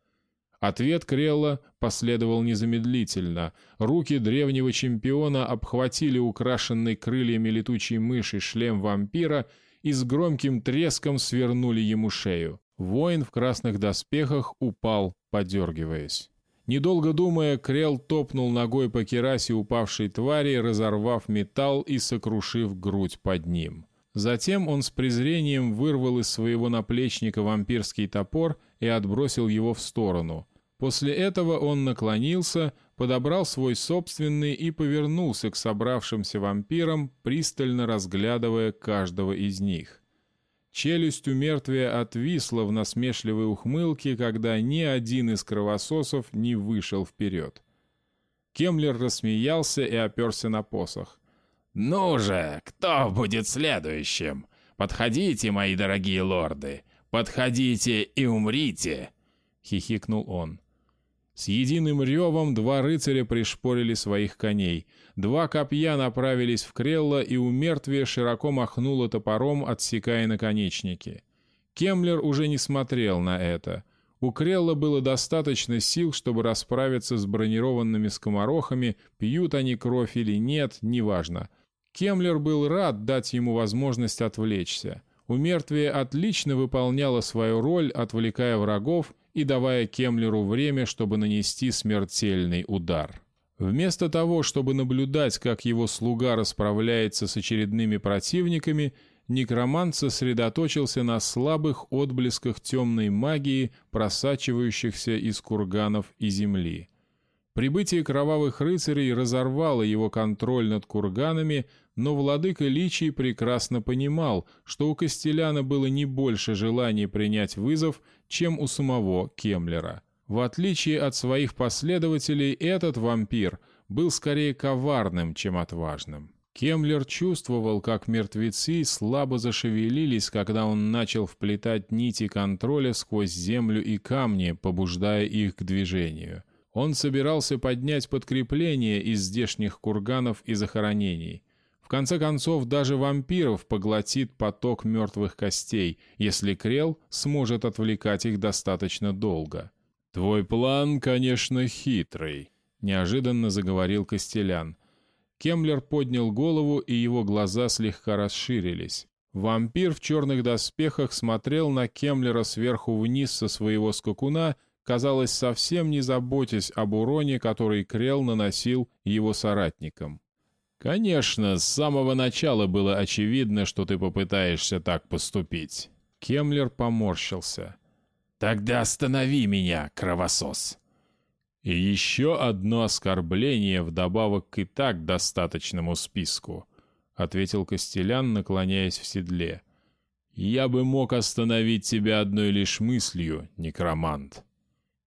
Ответ Крелла последовал незамедлительно. Руки древнего чемпиона обхватили украшенный крыльями летучей мыши шлем вампира и с громким треском свернули ему шею. Воин в красных доспехах упал, подергиваясь. Недолго думая, Крел топнул ногой по керасе упавшей твари, разорвав металл и сокрушив грудь под ним. Затем он с презрением вырвал из своего наплечника вампирский топор и отбросил его в сторону. После этого он наклонился, подобрал свой собственный и повернулся к собравшимся вампирам, пристально разглядывая каждого из них. Челюсть у мертвия отвисла в насмешливой ухмылке, когда ни один из кровососов не вышел вперед. Кемлер рассмеялся и оперся на посох. «Ну же, кто будет следующим? Подходите, мои дорогие лорды, подходите и умрите!» — хихикнул он. С единым ревом два рыцаря пришпорили своих коней. Два копья направились в Крелла, и у мертвия широко махнуло топором, отсекая наконечники. Кемлер уже не смотрел на это. У Крелла было достаточно сил, чтобы расправиться с бронированными скоморохами, пьют они кровь или нет, неважно. Кемлер был рад дать ему возможность отвлечься. У мертвия отлично выполняла свою роль, отвлекая врагов и давая Кемлеру время, чтобы нанести смертельный удар. Вместо того, чтобы наблюдать, как его слуга расправляется с очередными противниками, некромант сосредоточился на слабых отблесках темной магии, просачивающихся из курганов и земли. Прибытие кровавых рыцарей разорвало его контроль над курганами, но владыка Личий прекрасно понимал, что у Костеляна было не больше желания принять вызов, чем у самого Кемлера. В отличие от своих последователей, этот вампир был скорее коварным, чем отважным. Кемлер чувствовал, как мертвецы слабо зашевелились, когда он начал вплетать нити контроля сквозь землю и камни, побуждая их к движению. Он собирался поднять подкрепление из здешних курганов и захоронений. В конце концов, даже вампиров поглотит поток мертвых костей, если Крел сможет отвлекать их достаточно долго. «Твой план, конечно, хитрый», — неожиданно заговорил Костелян. Кемлер поднял голову, и его глаза слегка расширились. Вампир в черных доспехах смотрел на Кемлера сверху вниз со своего скакуна, казалось, совсем не заботясь об уроне, который Крел наносил его соратникам. Конечно, с самого начала было очевидно, что ты попытаешься так поступить. Кемлер поморщился. Тогда останови меня, кровосос. И еще одно оскорбление вдобавок к и так достаточному списку, ответил Костелян, наклоняясь в седле. Я бы мог остановить тебя одной лишь мыслью, некромант.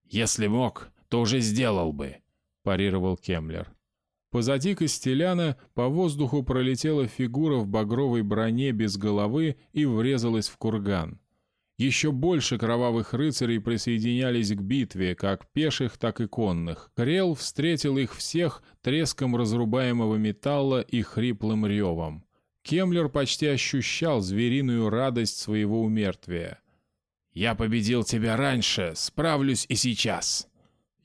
Если мог, то уже сделал бы, парировал Кемлер. Позади Костеляна по воздуху пролетела фигура в багровой броне без головы и врезалась в курган. Еще больше кровавых рыцарей присоединялись к битве, как пеших, так и конных. Крел встретил их всех треском разрубаемого металла и хриплым ревом. Кемлер почти ощущал звериную радость своего умертвия. «Я победил тебя раньше, справлюсь и сейчас»,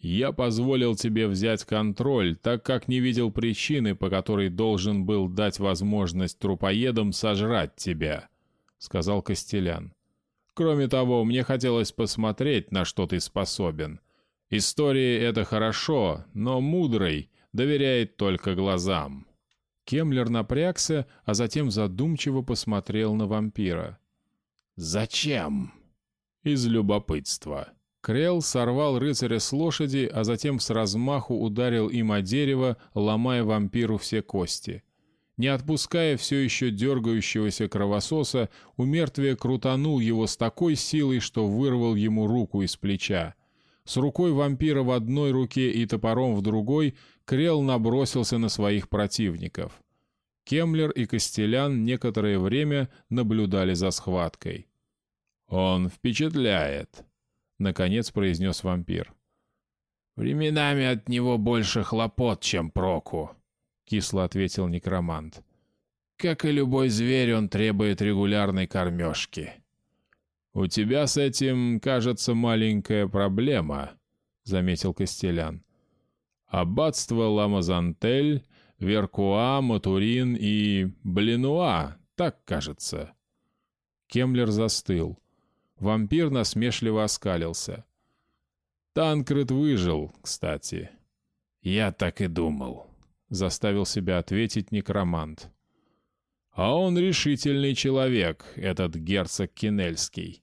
я позволил тебе взять контроль, так как не видел причины, по которой должен был дать возможность трупоедам сожрать тебя, сказал Костелян. Кроме того, мне хотелось посмотреть, на что ты способен. Истории это хорошо, но мудрый доверяет только глазам. Кемлер напрягся, а затем задумчиво посмотрел на вампира. Зачем? Из любопытства. Крел сорвал рыцаря с лошади, а затем с размаху ударил им о дерево, ломая вампиру все кости. Не отпуская все еще дергающегося кровососа, у крутанул его с такой силой, что вырвал ему руку из плеча. С рукой вампира в одной руке и топором в другой Крел набросился на своих противников. Кемлер и Костелян некоторое время наблюдали за схваткой. «Он впечатляет», — наконец произнес вампир. «Временами от него больше хлопот, чем проку», — кисло ответил некромант. «Как и любой зверь, он требует регулярной кормежки». «У тебя с этим, кажется, маленькая проблема», — заметил Костелян. «Аббатство Ламазантель, Веркуа, Матурин и Блинуа, так кажется». Кемлер застыл. Вампир насмешливо оскалился. «Танкред выжил, кстати». «Я так и думал», заставил себя ответить некромант. А он решительный человек, этот герцог Кинельский.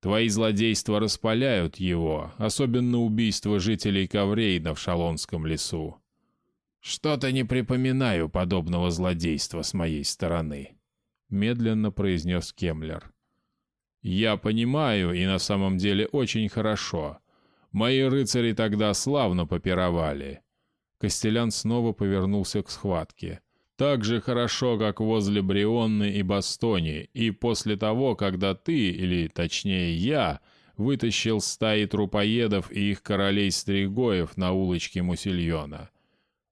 Твои злодейства распаляют его, особенно убийство жителей Коврейна в Шалонском лесу. Что-то не припоминаю подобного злодейства с моей стороны, медленно произнес Кемлер. Я понимаю, и на самом деле очень хорошо. Мои рыцари тогда славно попировали. Костелян снова повернулся к схватке. Так же хорошо, как возле Брионны и Бастони, и после того, когда ты, или точнее я, вытащил стаи трупоедов и их королей-стригоев на улочке Мусильона.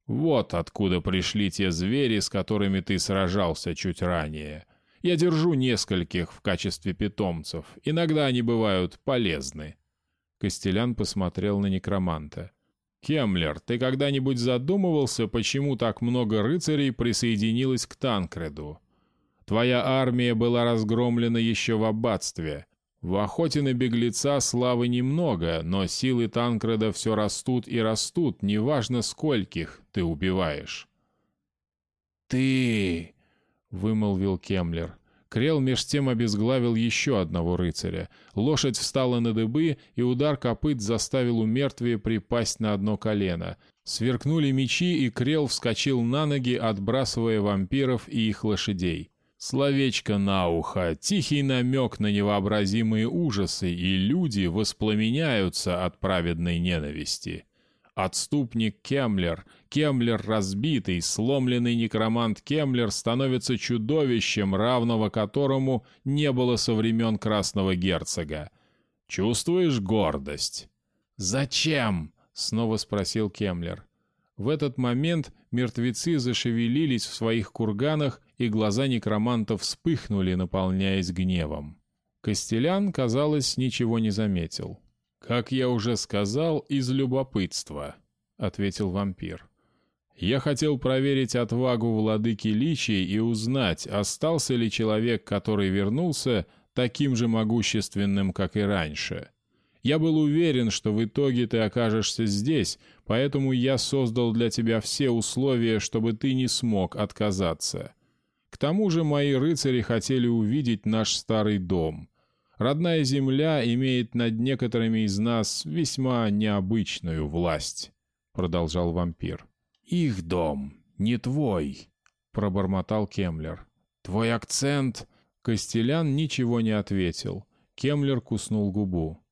Вот откуда пришли те звери, с которыми ты сражался чуть ранее. Я держу нескольких в качестве питомцев. Иногда они бывают полезны. Костелян посмотрел на некроманта. Кемлер, ты когда-нибудь задумывался, почему так много рыцарей присоединилось к Танкреду? Твоя армия была разгромлена еще в аббатстве. В охоте на беглеца славы немного, но силы Танкреда все растут и растут, неважно скольких ты убиваешь. «Ты...» — вымолвил Кемлер. Крел меж тем обезглавил еще одного рыцаря. Лошадь встала на дыбы, и удар копыт заставил у мертвия припасть на одно колено. Сверкнули мечи, и Крел вскочил на ноги, отбрасывая вампиров и их лошадей. Словечко на ухо, тихий намек на невообразимые ужасы, и люди воспламеняются от праведной ненависти. Отступник Кемлер, Кемлер разбитый, сломленный некромант Кемлер становится чудовищем, равного которому не было со времен Красного Герцога. Чувствуешь гордость? «Зачем?» — снова спросил Кемлер. В этот момент мертвецы зашевелились в своих курганах, и глаза некроманта вспыхнули, наполняясь гневом. Костелян, казалось, ничего не заметил. «Как я уже сказал, из любопытства», — ответил вампир. «Я хотел проверить отвагу владыки Личий и узнать, остался ли человек, который вернулся, таким же могущественным, как и раньше. Я был уверен, что в итоге ты окажешься здесь, поэтому я создал для тебя все условия, чтобы ты не смог отказаться. К тому же мои рыцари хотели увидеть наш старый дом». Родная земля имеет над некоторыми из нас весьма необычную власть, продолжал вампир. Их дом, не твой, пробормотал Кемлер. Твой акцент... Костелян ничего не ответил. Кемлер куснул губу.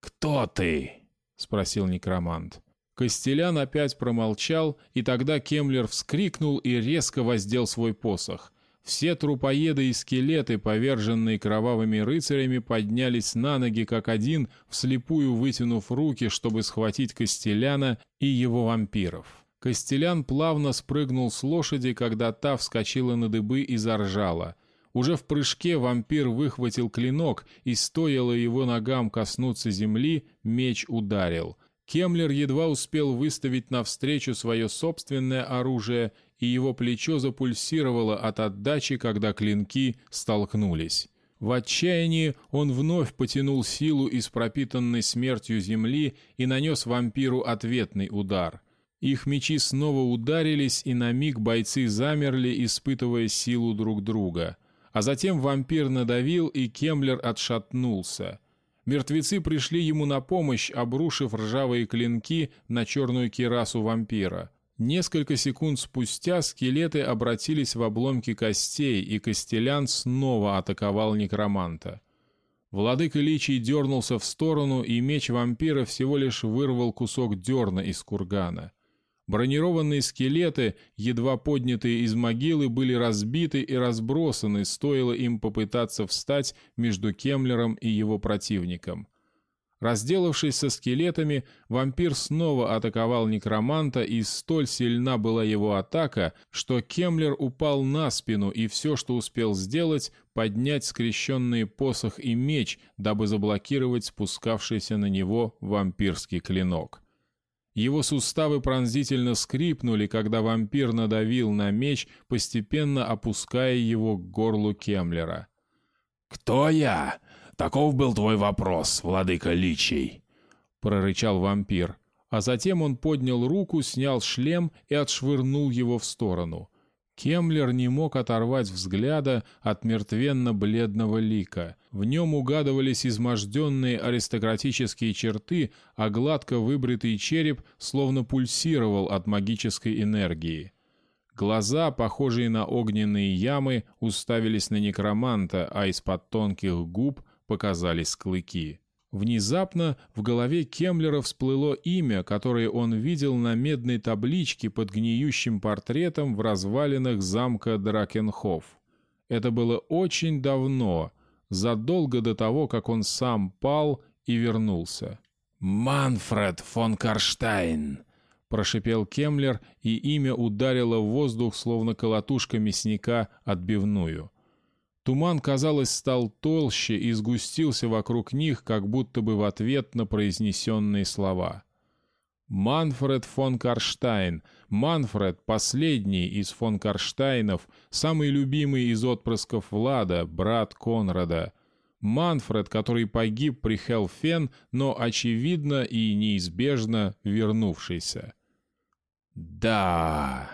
«Кто ты?» — спросил некромант. Костелян опять промолчал, и тогда Кемлер вскрикнул и резко воздел свой посох. Все трупоеды и скелеты, поверженные кровавыми рыцарями, поднялись на ноги как один, вслепую вытянув руки, чтобы схватить Костеляна и его вампиров. Костелян плавно спрыгнул с лошади, когда та вскочила на дыбы и заржала. Уже в прыжке вампир выхватил клинок, и стоило его ногам коснуться земли, меч ударил. Кемлер едва успел выставить навстречу свое собственное оружие и его плечо запульсировало от отдачи, когда клинки столкнулись. В отчаянии он вновь потянул силу из пропитанной смертью земли и нанес вампиру ответный удар. Их мечи снова ударились, и на миг бойцы замерли, испытывая силу друг друга. А затем вампир надавил, и Кемлер отшатнулся. Мертвецы пришли ему на помощь, обрушив ржавые клинки на черную кирасу вампира. Несколько секунд спустя скелеты обратились в обломки костей, и Костелян снова атаковал некроманта. Владыка Личий дернулся в сторону, и меч вампира всего лишь вырвал кусок дерна из кургана. Бронированные скелеты, едва поднятые из могилы, были разбиты и разбросаны, стоило им попытаться встать между Кемлером и его противником. Разделавшись со скелетами, вампир снова атаковал некроманта, и столь сильна была его атака, что Кемлер упал на спину, и все, что успел сделать, поднять скрещенные посох и меч, дабы заблокировать спускавшийся на него вампирский клинок. Его суставы пронзительно скрипнули, когда вампир надавил на меч, постепенно опуская его к горлу Кемлера. «Кто я? Таков был твой вопрос, владыка личий!» — прорычал вампир. А затем он поднял руку, снял шлем и отшвырнул его в сторону. Кемлер не мог оторвать взгляда от мертвенно-бледного лика. В нем угадывались изможденные аристократические черты, а гладко выбритый череп словно пульсировал от магической энергии. Глаза, похожие на огненные ямы, уставились на некроманта, а из-под тонких губ показались клыки. Внезапно в голове Кемлера всплыло имя, которое он видел на медной табличке под гниющим портретом в развалинах замка Дракенхоф. Это было очень давно, задолго до того, как он сам пал и вернулся. «Манфред фон Карштайн!» — прошипел Кемлер, и имя ударило в воздух, словно колотушка мясника отбивную. Туман, казалось, стал толще и сгустился вокруг них, как будто бы в ответ на произнесенные слова. Манфред фон Карштайн, Манфред, последний из фон Карштайнов, самый любимый из отпрысков Влада, брат Конрада. Манфред, который погиб при Хелфен, но, очевидно и неизбежно, вернувшийся. «Да...»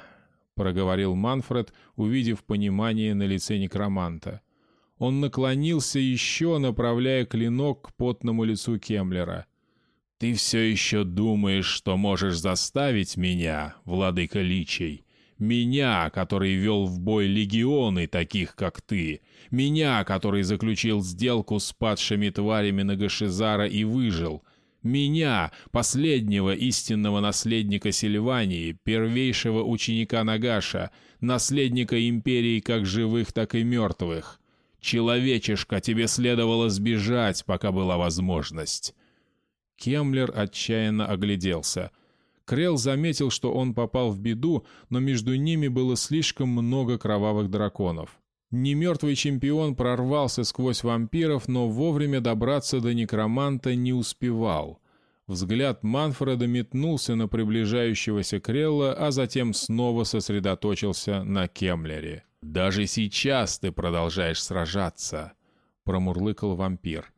проговорил Манфред, увидев понимание на лице некроманта. Он наклонился еще, направляя клинок к потному лицу Кемлера. «Ты все еще думаешь, что можешь заставить меня, владыка личей? Меня, который вел в бой легионы таких, как ты? Меня, который заключил сделку с падшими тварями Нагашизара и выжил? Меня, последнего истинного наследника Сильвании, первейшего ученика Нагаша, наследника империи как живых, так и мертвых. Человечишка, тебе следовало сбежать, пока была возможность. Кемлер отчаянно огляделся. Крел заметил, что он попал в беду, но между ними было слишком много кровавых драконов. Немертвый чемпион прорвался сквозь вампиров, но вовремя добраться до некроманта не успевал. Взгляд Манфреда метнулся на приближающегося Крелла, а затем снова сосредоточился на Кемлере. «Даже сейчас ты продолжаешь сражаться», — промурлыкал вампир.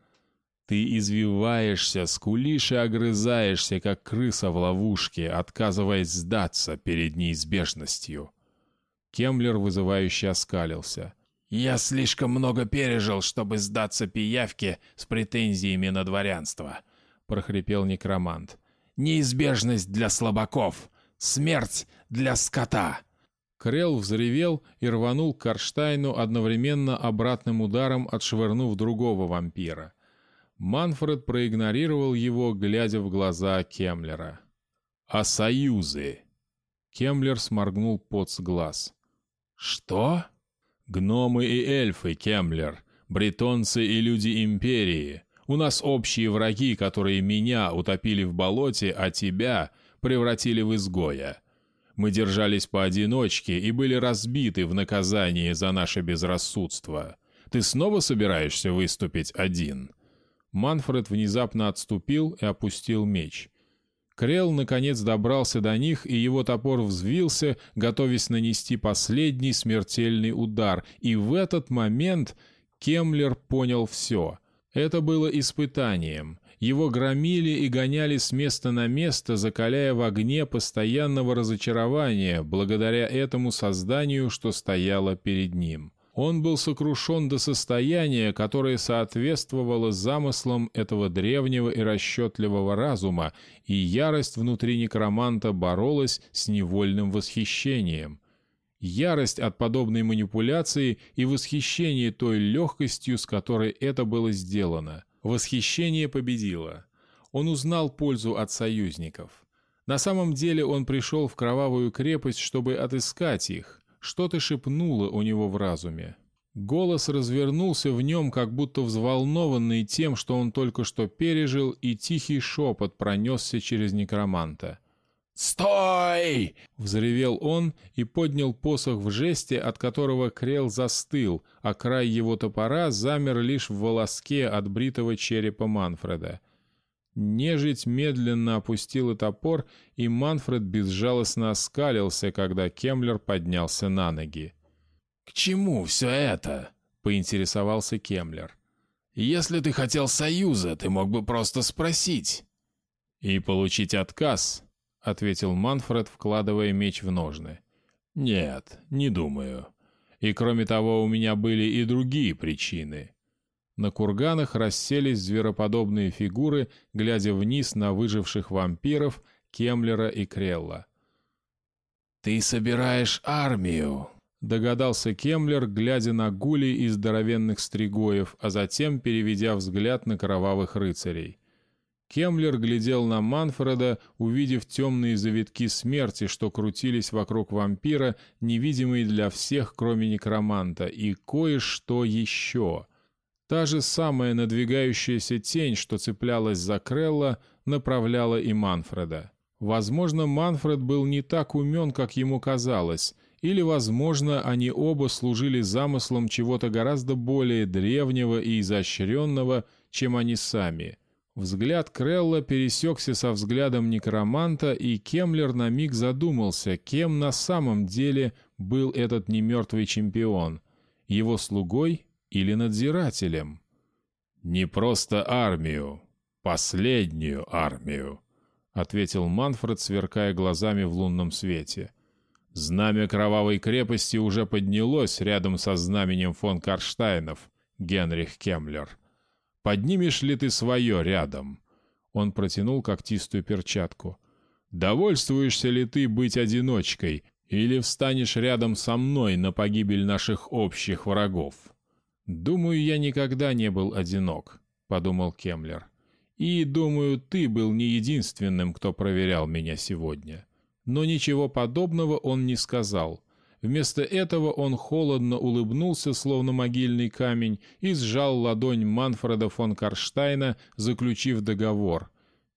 «Ты извиваешься, скулишь и огрызаешься, как крыса в ловушке, отказываясь сдаться перед неизбежностью». Кемлер вызывающе оскалился. «Я слишком много пережил, чтобы сдаться пиявке с претензиями на дворянство», — прохрипел некромант. «Неизбежность для слабаков! Смерть для скота!» Крелл взревел и рванул к Карштайну одновременно обратным ударом, отшвырнув другого вампира. Манфред проигнорировал его, глядя в глаза Кемлера. «А союзы?» Кемлер сморгнул пот с глаз. «Что?» Гномы и эльфы, Кемлер, бретонцы и люди Империи. У нас общие враги, которые меня утопили в болоте, а тебя превратили в изгоя. Мы держались поодиночке и были разбиты в наказании за наше безрассудство. Ты снова собираешься выступить один?» Манфред внезапно отступил и опустил меч. Крел наконец добрался до них, и его топор взвился, готовясь нанести последний смертельный удар. И в этот момент Кемлер понял все. Это было испытанием. Его громили и гоняли с места на место, закаляя в огне постоянного разочарования, благодаря этому созданию, что стояло перед ним. Он был сокрушен до состояния, которое соответствовало замыслам этого древнего и расчетливого разума, и ярость внутри некроманта боролась с невольным восхищением. Ярость от подобной манипуляции и восхищение той легкостью, с которой это было сделано. Восхищение победило. Он узнал пользу от союзников. На самом деле он пришел в кровавую крепость, чтобы отыскать их. Что-то шепнуло у него в разуме. Голос развернулся в нем, как будто взволнованный тем, что он только что пережил, и тихий шепот пронесся через некроманта. «Стой!» — взревел он и поднял посох в жесте, от которого Крел застыл, а край его топора замер лишь в волоске от бритого черепа Манфреда. Нежить медленно опустила топор, и Манфред безжалостно оскалился, когда Кемлер поднялся на ноги. «К чему все это?» — поинтересовался Кемлер. «Если ты хотел союза, ты мог бы просто спросить». «И получить отказ», — ответил Манфред, вкладывая меч в ножны. «Нет, не думаю. И кроме того, у меня были и другие причины. На курганах расселись звероподобные фигуры, глядя вниз на выживших вампиров Кемлера и Крелла. «Ты собираешь армию!» — догадался Кемлер, глядя на гулей и здоровенных стригоев, а затем переведя взгляд на кровавых рыцарей. Кемлер глядел на Манфреда, увидев темные завитки смерти, что крутились вокруг вампира, невидимые для всех, кроме некроманта, и кое-что еще — Та же самая надвигающаяся тень, что цеплялась за Крелла, направляла и Манфреда. Возможно, Манфред был не так умен, как ему казалось, или, возможно, они оба служили замыслом чего-то гораздо более древнего и изощренного, чем они сами. Взгляд Крелла пересекся со взглядом некроманта, и Кемлер на миг задумался, кем на самом деле был этот немертвый чемпион — его слугой или надзирателем. «Не просто армию, последнюю армию», — ответил Манфред, сверкая глазами в лунном свете. «Знамя кровавой крепости уже поднялось рядом со знаменем фон Карштайнов, Генрих Кемлер. Поднимешь ли ты свое рядом?» Он протянул когтистую перчатку. «Довольствуешься ли ты быть одиночкой, или встанешь рядом со мной на погибель наших общих врагов?» «Думаю, я никогда не был одинок», — подумал Кемлер. «И, думаю, ты был не единственным, кто проверял меня сегодня». Но ничего подобного он не сказал. Вместо этого он холодно улыбнулся, словно могильный камень, и сжал ладонь Манфреда фон Карштайна, заключив договор.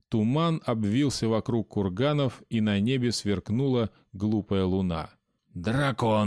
Туман обвился вокруг курганов, и на небе сверкнула глупая луна. «Дракон